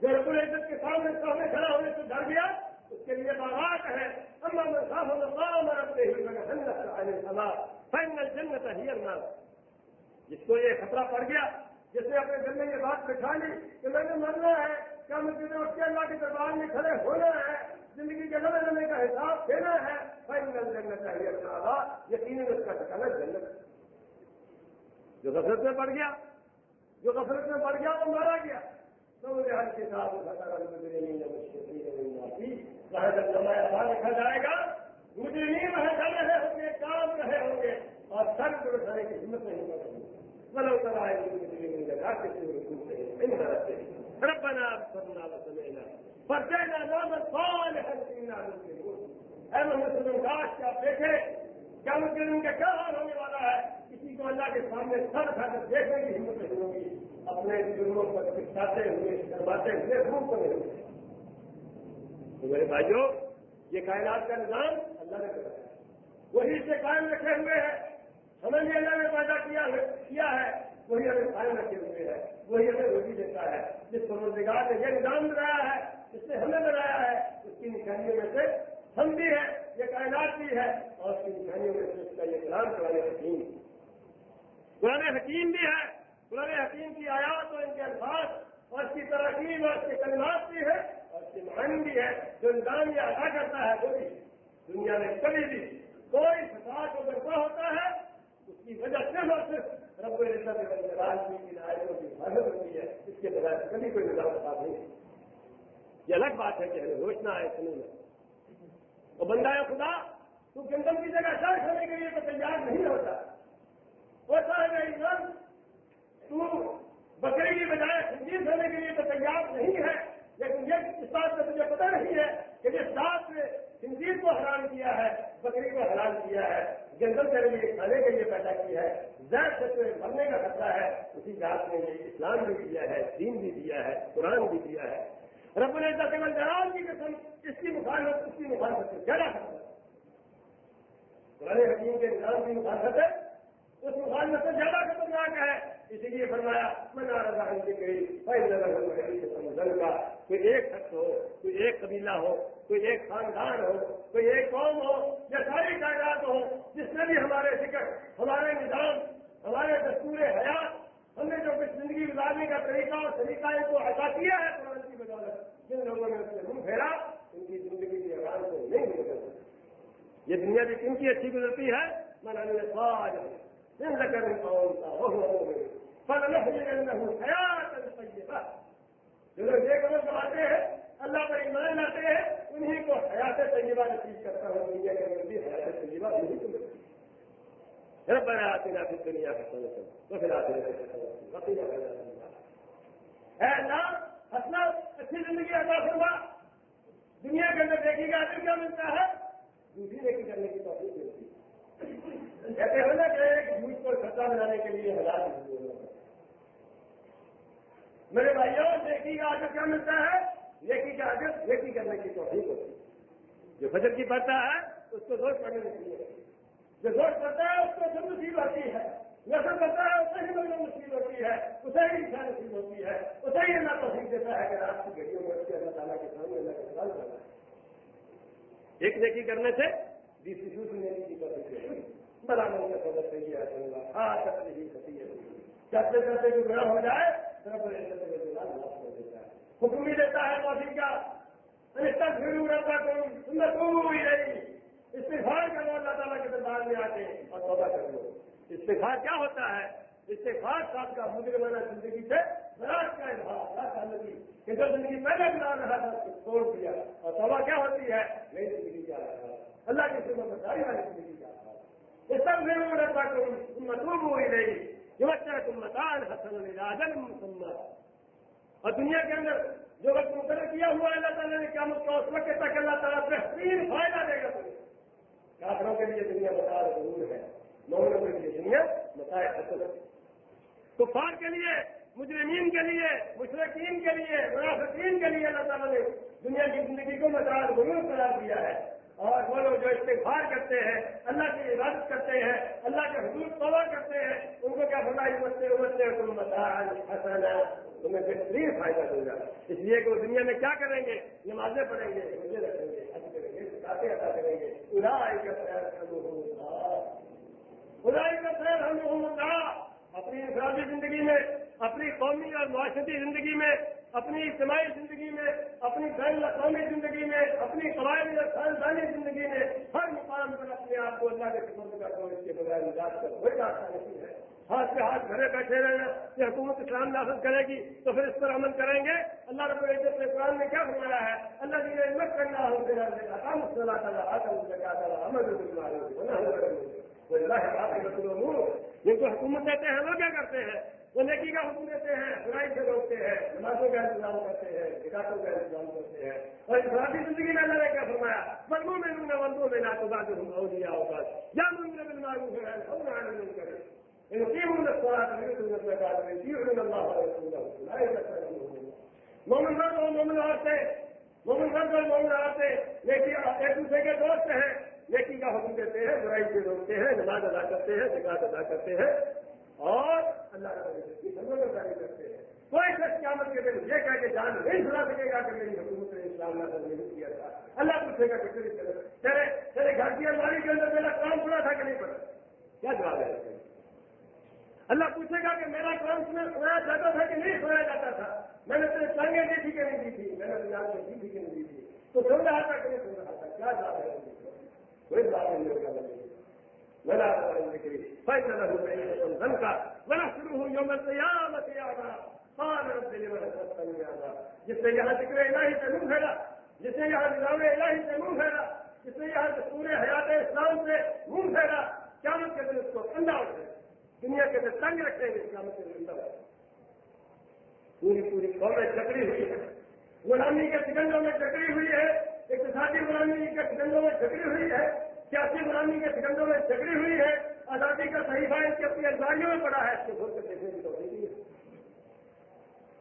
جو رب العزت کے سامنے سامنے کھڑا ہونے سے ڈر گیا، اس کے لیے بارات ہے۔ اللہ اللہ ہی فائنل جنت ہی اللہ جس کو یہ خطرہ پڑ گیا جس نے اپنے دل میں یہ بات بٹھا لی کہ میں نے مرنا ہے، کیا مجھے اٹھ کے اللہ کے دربار میں کھڑے ہونا ہے؟ زندگی کے لمبے لمبے کا حساب دینا ہے۔ فائنل جنت ہے اللہ، یقیناً اس کا ٹھکانا جنت جو غفلت میں پڑ گیا، جو غفلت میں پڑ گیا، وہ مارا گیا۔ تو مجھے ہر کے ساتھ وہاں جب نمایا رکھا جائے گا۔ مجھے نہیں وہاں کر رہے ہوں گے، کام رہے ہوں گے، اور سر کو بٹھانے کی ہمت نہیں کریں گے ربنا ابصرنا وسمعنا. فرجعنا صالحا انا مسلمون اے کاش کیا دیکھے کیا کا کیا حال ہونے والا ہے کسی کو اللہ کے سامنے سر کھا کر دیکھنے کی ہمت نہیں ہوگی. اپنے جرموں پر پچھاتے ہوئے کرواتے ہوئے گھوم کر نہیں تو میرے بھائیوں، یہ کائنات کا نظام اللہ نے کرا ہے۔ وہی سے قائم رکھے ہوئے ہیں۔ ہمیں بھی اللہ نے پیدا کیا ہے کیا ہے؟ وہی ہمیں قائم رکھے ہوئے ہے وہی ہمیں روزی دیتا ہے۔ جس کو روزگار نے یہ نظام بنایا ہے، جس نے ہمیں بنایا ہے، اس کی نشانیوں میں سے ہم بھی ہے یہ کائنات بھی ہے اور اس کی نشانیوں میں سے اس کا یہ کلام قرآن حکیم۔ قرآن حکیم بھی ہے، قرآن حکیم کی آیات اور ان کے الفاظ اور اس کی ترقی اور اس کے کلمات بھی ہے اور اس کی معنی بھی ہے جو انسان یہ ادا کرتا ہے وہ بھی، دنیا میں کبھی بھی کوئی فساد کو برپا ہوتا ہے اس کی وجہ صرف رب العزت راج کی آیتوں کی حفاظت ہوتی ہے، اس کے بغیر کبھی کوئی نظام خراب نہیں یہ الگ بات ہے کہ ہمیں روشنا ہے سنوں میں۔ اور بندہ ہے خدا، تو گندم کی جگہ شرخ ہونے کے لیے تو تیار نہیں ہوتا۔ ہوتا ہے ایمان، تو بکری کی بجائے سنجیت ہونے کے لیے تو تیار نہیں ہے۔ لیکن یہ اس بات سے مجھے پتہ نہیں ہے کہ جس ذات نے سنجیت کو حرام کیا ہے، بکری کو حرام کیا ہے، جنگل کے لیے کھانے کے لیے پیدا کیا ہے زیر سے مرنے کا خطرہ ہے، اسی ذات نے یہ اسلام بھی دیا ہے، دین بھی دیا ہے، قرآن بھی دیا ہے۔ رب العزت جلال کی قسم، اس کی مخالفت، اس کی مخالفت سے زیادہ خطرہ قرآن حکیم کے نظام کی مخالفت ہے۔ اس مخالفت سے زیادہ خطرناک ہے۔ اسی لیے فرمایا منا رضا کے قریب سمندر کا کوئی ایک شخص ہو، کوئی ایک قبیلہ ہو، کوئی ایک خاندان ہو، کوئی ایک قوم ہو، یا ساری کائنات ہو، جس نے بھی ہمارے ذکر ہمارے نظام، ہمارے دستور حیات ہم نے جو کچھ زندگی گزارنے کا طریقہ اور طریقہ ان کو عطا کیا ہے قرآن کی بدولت، جن لوگوں نے اس سے منہ پھیرا ان کی زندگی کی آواز کو نہیں گزرتی یہ دنیا بھی کن کی اچھی گزرتی ہے؟ میں نے سوال زندگی قوم کا وہ حیات طیبہ جو لوگ یہ قدم کماتے ہیں، اللہ پر ایمان لاتے ہیں انہیں کو حیات طیبہ نصیب کرتا ہوں، دنیا کے اندر بھی حیات طیبہ نہیں کو ملتی ربنا آتنا في الدنيا حسنة وفي الآخرة حسنة اے اللہ حسنا اچھی زندگی عطا فرما. دنیا کے اندر دیکھی گا اجر کیا ملتا ہے؟ دوسری نیکی کرنے کی توفیق ملتی ہے کہتے ہیں نا کہ ایک جھوٹ کو سچا بنانے کے لیے ہزار میرے بھائیوں نیکی کا آجر کیا ملتا ہے؟ نیکی کا آجر نیکی کرنے کی توفیق ہوتی ہے۔ جو فجر کی پڑھتا ہے، اس کو روز پڑھنے میں نہیں جو روز پڑھتا ہے، اس کو سب نصیب ہوتی ہے۔ نسل کرتا ہے، اسے ہی مطلب نصیب ہوتی ہے۔ اسے ہی اچھا نصیب ہوتی ہے۔ اسے ہی اللہ توفیق دیتا ہے کہ رات کی گھڑیوں میں اللہ تعالیٰ کے سامنے اللہ کا سوال کرنا ہے۔ ایک نیکی کرنے سے دوسری دوسری نیکی کی توفیق بلا من کا ہاں سب نہیں ستی ہے چلتے چلتے جو گرا ہو جائے حکم بھی دیتا ہے موسیقی کا تک پھر رہتا تم تم ہوئی رہی استفار کرو اللہ تعالیٰ کے دربار میں آتے اور توبہ کر لو استفار کیا ہوتا ہے؟ استفار صاحب کا مجرمانہ زندگی سے براج کا اظہار. کہ جو زندگی پہلے بنا رہا تھا، اس چھوڑ دیا. اور توبہ کیا ہوتی ہے؟ نئی زندگی جا رہا ہے. اللہ کی سمت داری والی زندگی جا رہا ہے۔ سب میں رہتا تم مطلوب ہوئی رہی جو بچہ تم مکان حسن راجن مسمت اور دنیا کے اندر جو وقت مقرر کیا ہوا اللہ تعالیٰ نے کیا مت اس وقت تک اللہ تعالیٰ بہترین فائدہ دے گا۔ تمہیں کافروں کے لیے دنیا بتا ضرور ہے مومنوں کے لیے دنیا بتائے حسن کفار کے لیے، مجرمین کے لیے مشرقین کے لیے، منافقین کے لیے اللہ تعالیٰ نے دنیا کی زندگی کو متعار ضرور قرار دیا ہے۔ اور وہ لوگ جو استغفار کرتے ہیں، اللہ کی عبادت کرتے ہیں، اللہ کے حدود توبہ کرتے ہیں، ان کو کیا بتا امتتے امتتے تم بتا حسنا، تمہیں بہترین فائدہ دے گا۔ اس لیے کہ وہ دنیا میں کیا کریں گے؟ نمازیں پڑھیں گے مجھے رکھیں گے، حج کریں گے کاتے ادا کریں گے۔ خدائی کا خیر ہم کہا اپنی انفرادی زندگی میں، اپنی قومی اور معاشرتی زندگی میں اپنی اجتماعی زندگی میں، اپنی بین الاقوامی زندگی میں، اپنی قبائلی خاندانی زندگی میں ہر مقام پر اپنے آپ کو اللہ کے سپرد کا اس کے بغیر نجات کر کوئی راستہ نہیں ہے۔ ہاتھ سے ہاتھ گھرے بیٹھے رہنا کہ حکومت اسلام نافذ کرے گی تو پھر اس پر عمل کریں گے۔ اللہ رب العزت نے قرآن میں کیا فرمایا ہے؟ اللہ جی نے مت کرنا ہو جن کو حکومت دیتے ہیں، وہ کیا کرتے ہیں؟ وہ نیکی کا حکم دیتے ہیں، برائی سے روکتے ہیں، نمازوں کا انتظام کرتے ہیں کتابوں کا انتظام کرتے ہیں۔ اور انفرادی زندگی میں اللہ نے کیا فرمایا؟ بلبوں میں نہ بندوں میں نہ تو بات ہوں دیا ہوگا یا من میں بل معروف ہے اور آنند کرے مومن مرد اور مومن عورتیں مومن مرد اور مومن عورتیں لیکن ایک دوسرے کے دوست ہیں۔ نیکی کا حکم دیتے ہیں، برائی سے روکتے ہیں، نماز ادا کرتے ہیں زکات ادا کرتے ہیں اور اللہ کی کرتے ہیں۔ کوئی شخص قیامت کے دن یہ کہہ کے جان نہیں سنا سکے گا کہ میری حکومت نے اسلام نہ نہیں کیا تھا۔ اللہ پوچھے گا کہ تیرے تیرے گھر کی الماری کے اندر میرا کام پڑا تھا کہ نہیں پڑا؟ کیا جواب ہے اللہ پوچھے گا کہ میرا کام تمہیں سنایا جاتا تھا کہ نہیں سنایا جاتا تھا؟ میں نے تیرے ٹانگیں دی تھی کہ نہیں دی تھی، میں نے تجار کو تھی کہ نہیں دی تھی۔ تو سن رہا تھا کہ نہیں سن رہا تھا؟ کیا جواب ہے جس نے یہاں ذکر الہی سے منہ پھیلا جس نے یہاں نظام الہی سے منہ پھیلا جس نے یہاں پورے حیات اسلام سے منہ پھیلا قیامت کے دن اس کو اندھا اٹھے دنیا کے اندر تنگ رکھیں گے قیامت کے دن اندھا پوری پوری قومیں جکڑی ہوئی ہے غلامی کے سکنڈوں میں جکڑی ہوئی ہے اقتصادی غلامی کے سکنڈوں میں جکڑی ہوئی ہے، سیاسی غلامی کے سکنڈوں میں جکڑی ہوئی ہے، آزادی کا صحیح اس کی اپنی ازاریوں میں پڑا ہے، اس کو بھول کر دیکھنے کی توفیق نہیں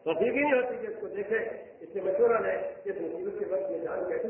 توفیق ہی نہیں ہوتی کہ اس کو دیکھے، اس سے مشورہ لے اس مصیبت کے وقت میں جان کیسے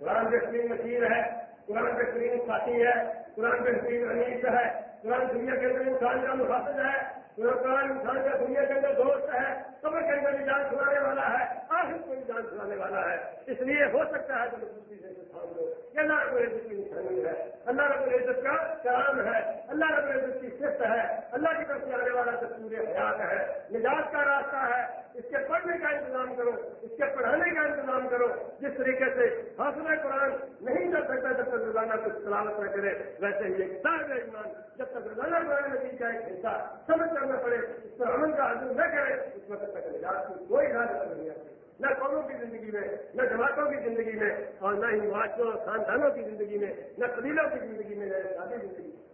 قرآن بہترین مشیر ہے، قرآن بہترین ساتھی ہے، قرآن بہترین انیس ہے، قرآن دنیا کے اندر انسان کا مفاصد ہے قرآن انسان کا دنیا کے اندر دوست ہے قبر کے اندر بھی جان چھڑانے والا ہے، آخر کو بھی جان چھڑانے والا ہے۔ اس لیے ہو سکتا ہے کہ اللہ رب العزت کی نشانی ہے۔ اللہ رب العزت کا کرام ہے۔ اللہ رب العزت کی صفت ہے۔ اللہ کی طرف سے آنے والا پورے حیات ہے۔ نجات کا راستہ ہے۔ اس کے پڑھنے کا انتظام کرو، اس کے پڑھانے کا انتظام کرو۔ جس طریقے سے حوصلہ قرآن نہیں کر سکتا جب تک روزانہ کچھ سلامت نہ کرے، ویسے ہی ایک سارے ایمان۔ جب تک روزانہ قرآن نبی کا ایک حصہ سمجھ کرنا پڑے اس پر عمل کا حاصل نہ کرے، اس وقت تک نجات کی کوئی اجازت نہیں آتی نہ قوموں کی زندگی میں، نہ جماعتوں کی زندگی میں اور نہ ہی معاشروں اور خاندانوں کی زندگی میں، نہ قبیلوں کی زندگی میں، نہ زندگی میں۔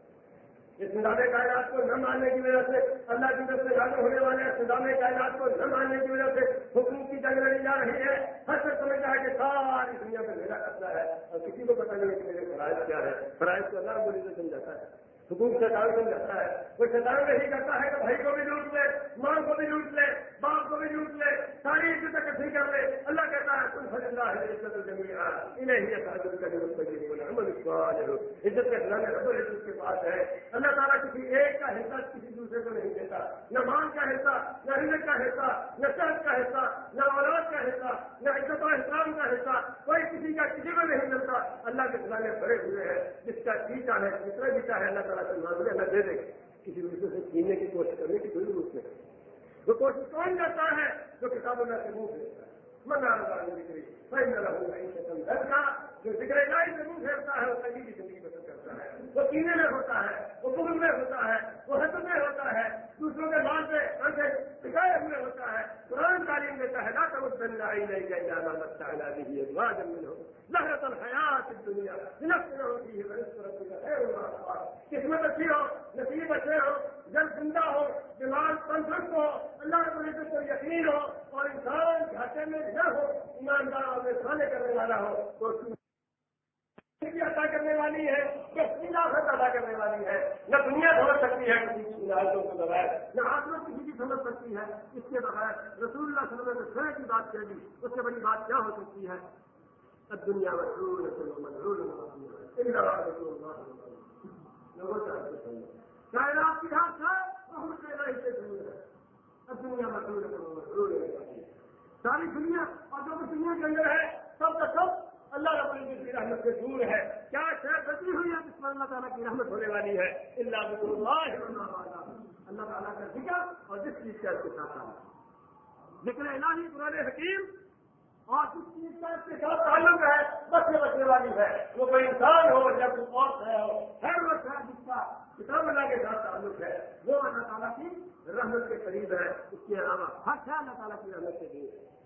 اس نظام کائنات کو نہ ماننے کی وجہ سے اللہ کی طرف سے لاگو ہونے والے نظام کائنات کو نہ ماننے کی وجہ سے حکومت کی جنگ لڑی جا رہی ہے۔ ہر شخص سمجھتا ہے کہ ساری دنیا میں میرا قبضہ ہے اور کسی کو پتا نہیں ہے کہ میرے فرائض کیا ہے فرائض کو اللہ بولی سے سمجھاتا ہے۔ حکومت شیطان سمجھاتا ہے۔ وہ شیطان یہی کرتا ہے کہ بھائی کو بھی لوٹ لے ماں کو بھی لوٹ لے، باپ کو بھی لوٹ لے، ساری عزت اکٹھی کر لے۔ اللہ کہتا ہے کل فض اللہ ہے عزت انہیں ہی عزت کا خزانے رب العزت کے پاس ہے۔ اللہ تعالیٰ کسی ایک کا حصہ کسی دوسرے کو نہیں دیتا۔ نہ مان کا حصہ، نہ رزق کا حصہ، نہ صحت کا حصہ، نہ نہ عزت و احترام کا حصہ، کوئی کسی کا کسی کو نہیں ملتا۔ اللہ کے خزانے بھرے ہوئے ہیں۔ جس کا جی چاہے جتنا بھی چاہے اللہ تعالیٰ سے مانگ اللہ دے دے۔ کسی دوسرے سے چھیننے کی کوشش کرنے کی کوئی ضرورت نہیں۔ وہ کوشش کون کرتا ہے؟ جو کتابوں میں سے منہ دیتا ہے۔ میں ذکری فائدہ رہا جو ذکر الہی سے منہ پھیرتا ہے، وہ کبھی کی زندگی بسر کرتا ہے۔ وہ پینے میں ہوتا ہے، وہ بغل میں ہوتا ہے، وہ حسد میں ہوتا ہے، دوسروں کے مال سے آنکھیں سکھائے ہوئے ہوتا ہے۔ قرآن تعلیم دیتا ہے لاتا مدن لائی نہیں گئی جانا لگتا ہے لادی ہے دعا جمین ہو لہرت الحیات دنیا نفس نہ ہوتی ہے قسمت اچھی ہو، نصیب اچھے ہو جل زندہ ہو، دماغ تندرست ہو، اللہ کے کو یقین ہو اور انسان گھاٹے میں نہ ہو، ایماندار اور کھانے کرنے والا ہو۔ تو ادا کرنے والی ہے کہ لاکھ ادا کرنے والی ہے، نہ دنیا سمجھ سکتی ہے کسی کی علاجوں کے بغیر، نہ آسمت کسی کی سمجھ سکتی ہے اس کے بغیر۔ رسول اللہ صلی اللہ علیہ وسلم نے کی بات کہہ دی، اس سے بڑی بات کیا ہو سکتی ہے؟ اب دنیا میں کائنات کی ہاتھ ہے۔ اب دنیا میں ساری دنیا اور جو دنیا کے اندر ہے، سب کا سب اللہ رب العزت کی رحمت سے دور ہے۔ کیا شہر بچی ہوئی ہے جس پر اللہ تعالیٰ کی رحمت ہونے والی ہے؟ اللہ اللہ تعالیٰ کا ذکر اور جس چیز کا اس کے ساتھ ذکر الہی، قرآن حکیم اور جس چیز کا اس کے ساتھ تعلق ہے بچنے بچنے والی ہے۔ وہ کوئی انسان ہو یا کوئی اور ہے، ہو، ہر وقت ہے جس کا کتاب اللہ کے ساتھ تعلق ہے، وہ اللہ تعالیٰ کی رحمت کے قریب ہے۔ اس کے علاوہ ہر ہے اللہ تعالیٰ کی رحمت سے دور ہے۔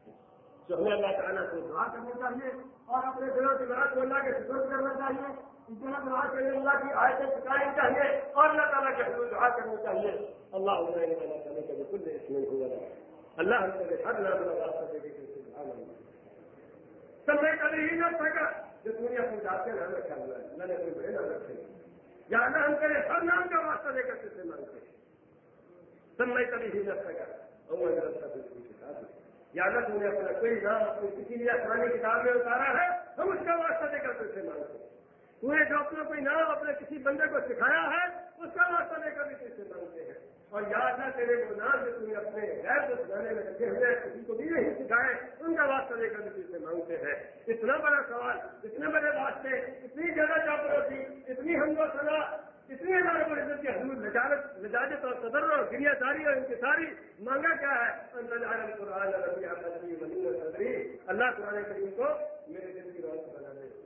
تو ہمیں اللہ تعالیٰ کو دعا کرنی چاہیے اور اپنے دلوں کی بات کو اللہ کے سپرد کرنا چاہیے دنوں دعا کے لیے اللہ کی آیتیں سکھانی چاہیے اور اللہ تعالیٰ کے حضور دعا کرنی چاہیے۔ اللہ اللہ تعالیٰ کا بالکل اس میں ہوگا اللہ ہم سے ہر نام سب میں کبھی ہی نہ سکا جو دنیا کو جاتے نام رکھا ہوا ہے؟ اللہ نے کوئی بڑے نام رکھے۔ یا نہ ہم کرے ہر نام کا واسطہ لے کر کے سے مانگتے سب میں کبھی ہی نہ سکا۔ اور راستہ کتاب یا نہ تم نے اپنا کوئی نام اپنی کسی بھی آسمانی کتاب میں اتارا ہے، ہم اس کا واسطہ لے کر کے سے مانگتے تو نے جو اپنا کوئی نام، اپنے کسی بندے کو سکھایا ہے، اس کا واسطہ لے کر بھی کس سے مانگتے ہیں۔ اور یاد نہ تیرے وہ نام جو تم نے اپنے غیر کو سکھانے میں رکھے ہوئے کسی کو بھی نہیں سکھائے، ان کا واسطہ لے کر بھی سے مانگتے ہیں۔ اتنا بڑا سوال، اتنے بڑے واسطے، اتنی جگہ چاپڑی اتنی ہم کو سنا اتنی ہمارے کو عزت کی حضور، نجارت، نجاجت اور صدر اور گریا داری اور ان کی ساری مانگا کیا ہے؟ قرآن اللہ قرآن کریم کو میرے دل کی رونق بنا دے۔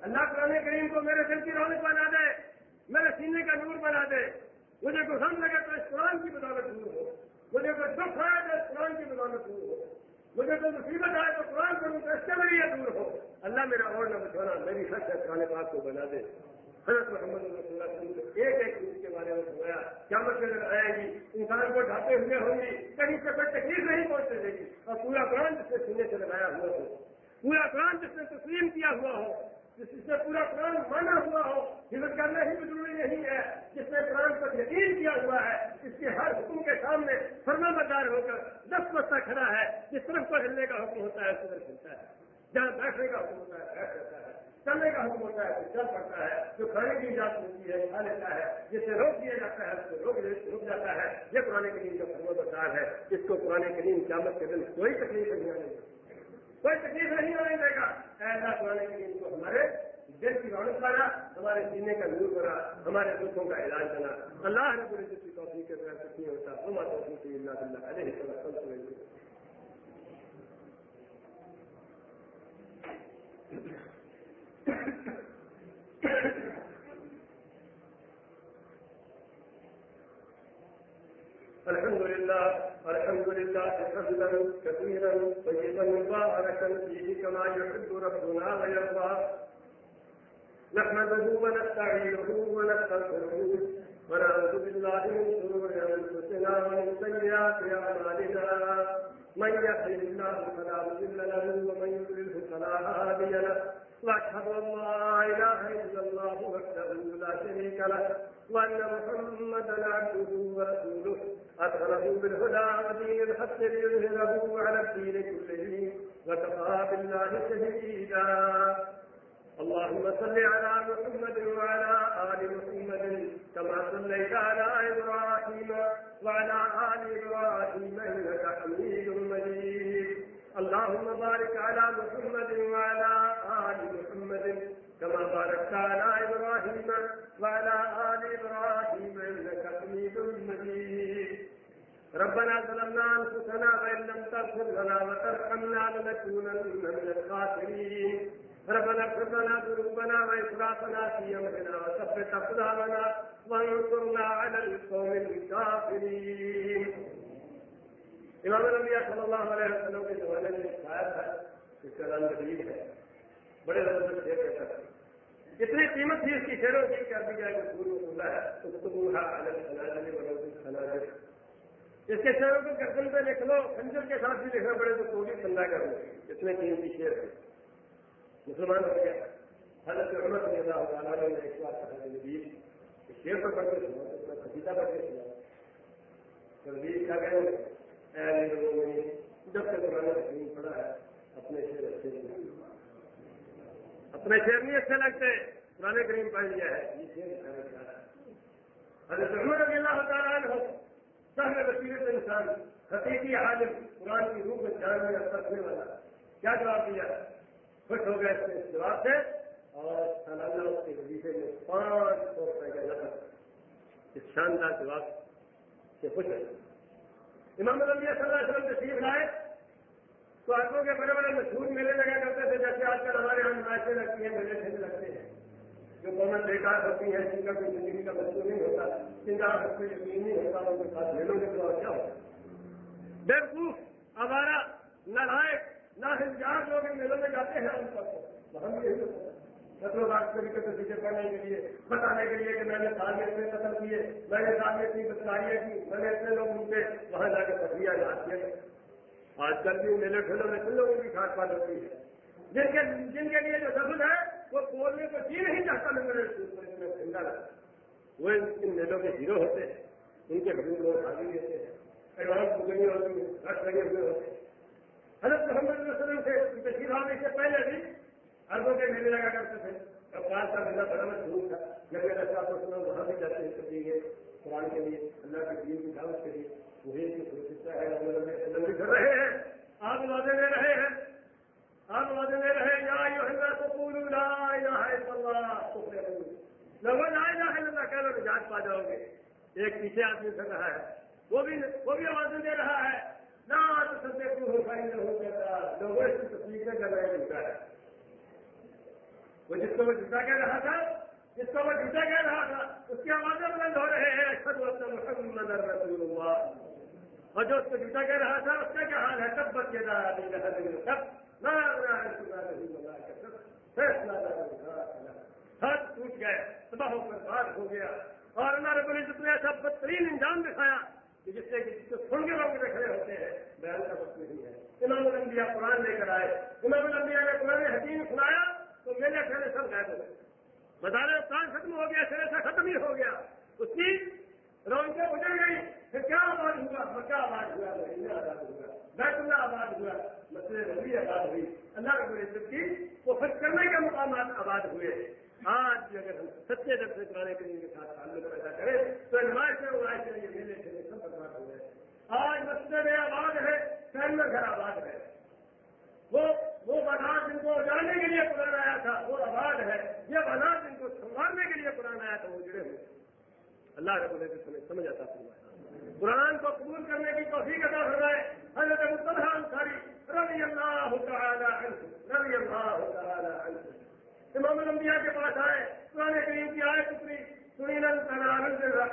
اللہ قرآن کریم کو میرے دل کی رونق بنا دے۔ میرے سینے کا نور بنا دے۔ مجھے کوئی غم لگے تو اس قرآن کی بدولت دور ہو۔ مجھے کوئی دکھ آئے تو اس قرآن کی بدولت دور ہو۔ مجھے کوئی مصیبت آئے تو قرآن کروں تو اس سے بڑی دور ہو۔ اللہ میرا اور نہ بچانا میری سچ ہے قرآن پاک کو بنا دے۔ حضرت محمد رسول اللہ ایک ایک چیز کے بارے میں سنایا۔ کیا مطلب آئے گی۔ انسان کو ڈھاتے ہوئے ہوں گی کہیں سے کوئی تکلیف نہیں پہنچ سکے گی۔ اور پورا قرآن جس نے سننے سے لگایا ہوا ہو۔ پورا قرآن جس نے تسلیم کیا ہوا ہو۔ جس سے پورا قرآن مانا ہوا ہو۔ حفظ کرنا ہی بھی ضروری نہیں ہے۔ جس نے قرآن پر یقین کیا ہوا ہے۔ اس کے ہر حکم کے سامنے فرما بدار ہو کر دس بستہ کھڑا ہے۔ جس طرف پر ہلنے کا حکم ہوتا ہے، اس طرف ہلتا ہے۔ جہاں بیٹھنے کا حکم ہوتا ہے، بیٹھ جاتا ہے۔ چلنے کا حکم ہوتا ہے تو چل پڑتا ہے، جو کھانے کی اجازت ملتی ہے، کھا لیتا ہے جس سے روک دیا جاتا ہے، اس کو روک رک جاتا ہے۔ یہ پرانے کریم کا فرما بدار ہے، اس کو پرانے کریم قیامت کے دن کوئی تکلیف نہیں آنے گی کوئی تکلیف نہیں ہونے دے گا۔ ایسا قرآن کریم کو ہمارے دل کی رونق بنا ہمارے سینے کا نور بنا ہمارے دکھوں کا علاج بنا اللہ نے پورے کی توفیق کے طرح کچھ نہیں ہوتا ہم توفیق اللہ اللہ علیہ وسلم۔ الحمد لله الحمد لله حمدا كثيرا طيبا مباركا فيه كما يحب ربنا ويرضى نحمده ونستعينه ونستغفره ونعوذ بالله من شرور انفسنا ومن سيئات اعمالنا من يهده الله فلا مضل له ومن يضلله فلا هادي له. واشهد ان لا اله الا الله وحده لا شريك له وان محمدا عبده ورسوله. ارسله بالهدى ودين الحق ليظهره على الدين كله. وكفى بالله شهيدا. اللهم صل على محمد وعلى آل محمد كما صليت على إبراهيم وعلى آل إبراهيم إنك حميد مجيد. اللهم بارك على محمد وعلى آل محمد كما باركت على إبراهيم وعلى آل إبراهيم إنك حميد مجيد. ربنا ظلمنا أنفسنا وإن لم تغفر لنا وترحمنا لنكونن من الخاسرين. ربنا اغفر لنا ذنوبنا وإسرافنا في أمرنا وثبت أقدامنا وانصرنا على القوم الكافرين. امام الانبیاء صلی اللہ علیہ وسلم کے زمانے میں شاید ہے اس کا نام نبیل ہے. بڑے زبردست شیر کہتا ہے. اتنی قیمت تھی اس کی شیروں کی کر دی جائے کہ پور کھلا ہے. اس کو بوڑھا الگ اس کے شیروں کو گردن پہ لکھ لو، خنجر کے ساتھ بھی لکھنا پڑے تو کوئی بھی ٹھنڈا کر لو اتنے قیمتی شیر ہے مسلمان ہو گیا۔ حضرت عمر رضی اللہ تعالیٰ نے ایک بار کہا نبی شیر پر پڑھ کے سنا تو اپنا پڑھ کے سنا تردید کیا کہیں جب تک قرآن حکیم پڑا ہے، اپنے شیر اچھے نہیں اپنے شیر نہیں اچھے لگتے، قرآن کریم پڑھ لیا ہے، یہ شیر اچھا حضرت عمر رضی اللہ تعالیٰ عنہ سہل بصیرت انسان حقیقی عالم، قرآن کی روح میں جاننے اور سکھنے والا۔ کیا جواب دیا؟ ہے خوش ہو گئے اس جواب سے اور سالانہ اس کے وظیفے میں پانچ سو روپئے کا نفر اس شاندار جواب سے خوش ہے امام صلی اللہ علیہ وسلم تشریف لائے۔ تو آٹھوں کے بڑے بڑے مشہور میلے لگا کرتے تھے، جیسے آج کل ہمارے یہاں نمائشیں لگتی ہیں، میلے ٹھنڈے لگتے ہیں۔ جو گورنمنٹ بیکار ہوتی ہے جن کا کوئی زندگی کا مشہور نہیں ہوتا، جن کا آپ کوئی یقین نہیں ہوتا، ان کے ساتھ میلوں کے تو کیا ہوتا بیوقوف ہمارا نالائق نہ ہندار لوگ میلوں میں جاتے ہیں ان کا ہم یہی ہوتا ہے طریقے سے فکر کرنے کے لیے، بتانے کے لیے کہ میں نے سال میں اتنے قتل کیے، میں نے سال میں اتنی بدکاریاں کی، میں نے اتنے لوگ ان کے وہاں جا کے تفریح یاد کیے۔ آج کل بھی میلے ٹھیلوں میں کن لوگوں کی کھاٹ پات ہوتی ہے۔ جن کے جن کے لیے جو سبز ہے، وہ بولنے کو جی نہیں چاہتا میں میرے زندہ رہا وہ ان میلوں کے ہیرو ہوتے ہیں۔ ان کے بڑے لوگ آگے ہوتے ہیں۔ ایڈوانس بکنگ ہوتی ہے رش لگے ہوئے ہوتے ہیں۔ حضرت محمد صلی اللہ علیہ وسلم سے تشریف آنے سے پہلے بھی اربوں کے میلے لگا کرتے تھے۔ اب کا میلہ بڑا میں مشہور تھا، جب میرا صاحب وسلم وہاں بھی جاتے ہیں سبھی ہے، قرآن کے لیے، اللہ کے دین کی دعوت کے لیے وہی حصہ ہے۔ اللہ بھی کر رہے ہیں آپ وعدے لے رہے ہیں۔ آپ وعدے لے رہے ہیں، یا یو ہنگا کو پور لا الہ الا اللہ لوگوں لا الہ الا اللہ کہہ لو نجات پا جاؤ گے۔ ایک پیچھے آدمی کر رہا ہے، وہ بھی وہ بھی آوازیں دے رہا ہے۔ نہ کو ہو پائیں گے ہو لوگوں اس کی تصویر جھوٹا ہے۔ وہ جس کو وہ جھوٹا کہہ رہا تھا، جس کو وہ جھوٹا کہہ رہا تھا، اس کی آوازیں بلند ہو رہے ہیں۔ خد محمد رسول اللہ اور جو اس کو جھوٹا کہہ رہا تھا، اس کا کیا حال ہے؟ تب بچ کے سب ہاتھ ٹوٹ گئے۔ تباہ ہو کر بات ہو گیا۔ اور اللہ رب العزت نے ایسا بدترین انجام دکھایا۔ کہ جس سے جس کو سن کے لوگ کھڑے ہوتے ہیں، بیان کا وقت نہیں ہے۔ امام الانبیاء قرآن لے کر آئے۔ امام الانبیاء نے قرآن حکیم سنایا تو میرے کھڑے سب غائب ہو گئے بتا رہے ختم ہو گیا، سرے سے ختم ہی ہو گیا۔ اس کی رونقیں گزر گئی پھر کیا آباد ہوا؟ مکہ آباد ہوا مہینہ آباد ہوا، بیت اللہ آباد ہوا مسئلے نبی آباد ہوئی۔ اللہ رب العزت کی وہ خرچ کرنے کے مقامات آباد ہوئے۔ آج بھی اگر ہم سچے درد سے پرانے کے ساتھ تعلق پیدا کریں تو نمائش میں وہ آئے یہ میلے ٹھیلے سب برباد ہو گئے آج مسئلے میں آباد ہے شہر میں گھر آباد ہے۔ وہ وہ بازار جن کو جاننے کے لیے قرآن آیا تھا، وہ آباد ہے۔ یہ بازار جن کو سنبھالنے کے لیے قرآن آیا تھا، وہ جڑے ہوئے۔ اللہ رب العزت سمجھ سمجھ آتا فرمایا قرآن کو قبول کرنے کی توفیق عطا فرمائے۔ حضرت مصطفیٰ انصاری رضی اللہ تعالی عنہ، رضی اللہ تعالی عنہ۔ امام الانبیاء کے پاس آئے، قرآن کریم کی آئے اتری۔ سنی لن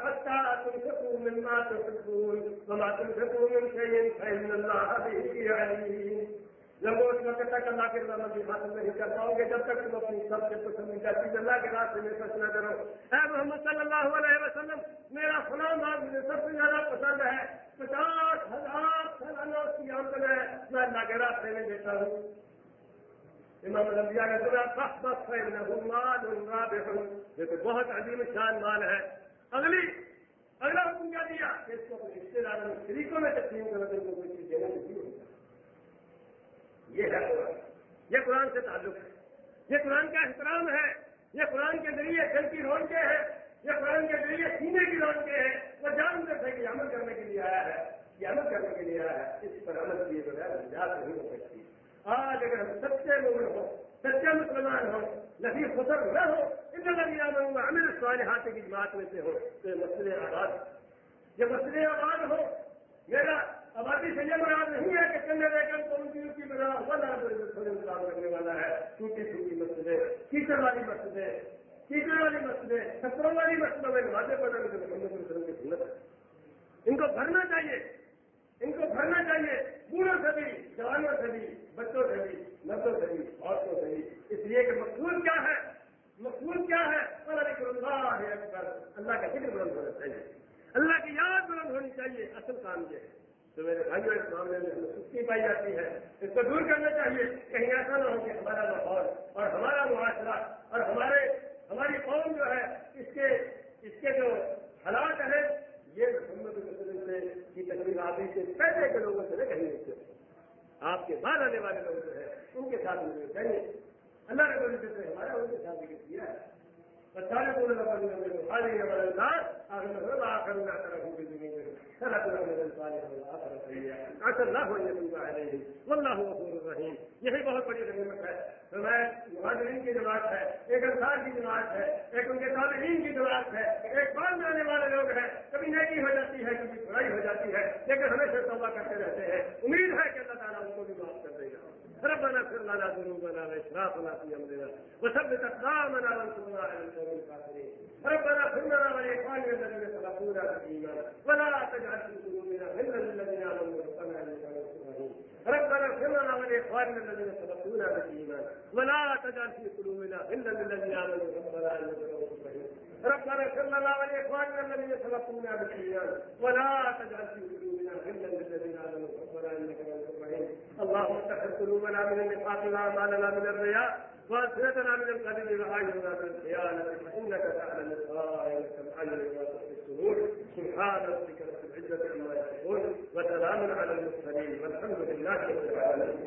حتى تنفقوا مما تحبون. وما تنفقوا من شيء فإن الله به عليم. لوگوں اس وقت تک اللہ کے رضامندی حاصل نہیں کر پاؤ گے جب تک تم اپنی سب سے پسندیدہ چیز اللہ کے راستے میں خرچ نہ کرو اے محمد صلی اللہ علیہ وسلم، میرا فلاں مال مجھے سب سے زیادہ پسند ہے. پچاس ہزار سالانہ اس کی آمدن ہے. میں اللہ کے راستے میں دیتا ہوں. امام الانبیاء نے سنا بس بس فإنه مال رابح. یہ تو بہت عظیم شان مال ہے. اگلی، اگلا حکم کیا دیا؟ کہ اس کو اپنے رشتے داروں میں، شریکوں میں تقسیم کرو، تو ان کو کوئی چیز دینے نہیں ہوگا یہ ہے قرآن. یہ قرآن سے تعلق ہے. یہ قرآن کا احترام ہے. یہ قرآن کے ذریعے دل کی رونقیں ہیں. یہ قرآن کے ذریعے سینے کی رونقیں ہیں. وہ جان کر ہے کہ عمل کرنے کے لیے آیا ہے. یہ عمل کرنے کے لیے آیا ہے. اس پر عمل کیے بغیر نجات نہیں ہو سکتی. آج اگر ہم سچے مومن ہو سچے مسلمان ہو نبی خسر نہ ہو اتنا لگی آنا ہوں امیر صالحات کی جماعت میں سے ہو تو یہ مسئلے آباد یہ مسئلے آباد ہو میرا آبادی سے یہ مراد نہیں ہے کہ چلے رہ کر کی بنا والا کام کرنے والا ہے۔ ٹوٹی ٹوٹی مسئلے کیچڑ والی مسئلے کیچڑ والی مسئلے خطروں والی مسئلوں میں نمازیں پڑھنے کے محمد وسلم کی سنت ہے۔ ان کو بھرنا چاہیے۔ ان کو بھرنا چاہیے۔ بوڑھوں سے بھی جوانوں سے بھی بچوں سے بھی مردوں سے بھی عورتوں سے بھی اس لیے کہ مقصود کیا ہے؟ مقصود کیا ہے؟ اللہ ہے۔ اللہ کا ذکر بلند ہونا چاہیے۔ اللہ کی یاد بلند ہونی چاہیے۔ اصل کام یہ ہے۔ تو میرے بھائیوں، اس معاملے میں ہمیں سستی پائی جاتی ہے۔ اس کو دور کرنا چاہیے۔ کہیں ایسا نہ ہو کہ ہمارا ماحول اور ہمارا معاشرہ اور ہمارے، ہماری قوم جو ہے، اس کے اس کے جو حالات ہیں یہ محمد سے کی تقریب آپ سے پہلے کے لوگوں سے کہیں نہیں آپ کے بعد آنے والے لوگ جو ہے ان کے ساتھ مجھے چاہیے اللہ نے بولے سے ہمارا ان کے ساتھ کیا ہے فالسابقون الأولون اعترفوا بذنوبهم من الصالح سيئا عسى الله يتوب عليهم غفور یہی بہت بڑی غنیمت ہے تو مہاجرین کی جماعت ہے ایک انصار کی جماعت ہے ایک ان کے طالبین کی جماعت ہے ایک بعد میں آنے والے لوگ ہیں کبھی نیکی ہو جاتی ہے کبھی برائی ہو جاتی ہے لیکن ہمیشہ توبہ کرتے رہتے ہیں امید ہے کہ اللہ تعالیٰ ان کو بھی معاف کر ربنا اغفر لنا ذنوبنا واسرافنا في امرنا وثبت اقدامنا وانصرنا على القوم الكافرين. ربنا اغفر لنا ولاخواننا الذين سبقونا بالايمان ولا تجعل في قلوبنا غلا للذين امنوا ربنا انك رؤوف رحيم. ربنا اغفر لنا ولاخواننا الذين سبقونا بالايمان ولا تجعل في قلوبنا غلا للذين امنوا ربنا انك رؤوف رحيم. ربنا اغفر لنا ولاخواننا الذين سبقونا بالايمان ولا تجعل في قلوبنا غلا للذين امنوا ربنا انك رؤوف رحيم اللهم اغفر قلوبنا من النفاق لا مالنا من الرياء والسنتنا من القليل وعيننا من الخيانه فانك تعلم خائنه الاعين وتخفي الصدور سبحان ربك رب العزه عما يصفون وسلام على المرسلين والحمد لله رب العالمين.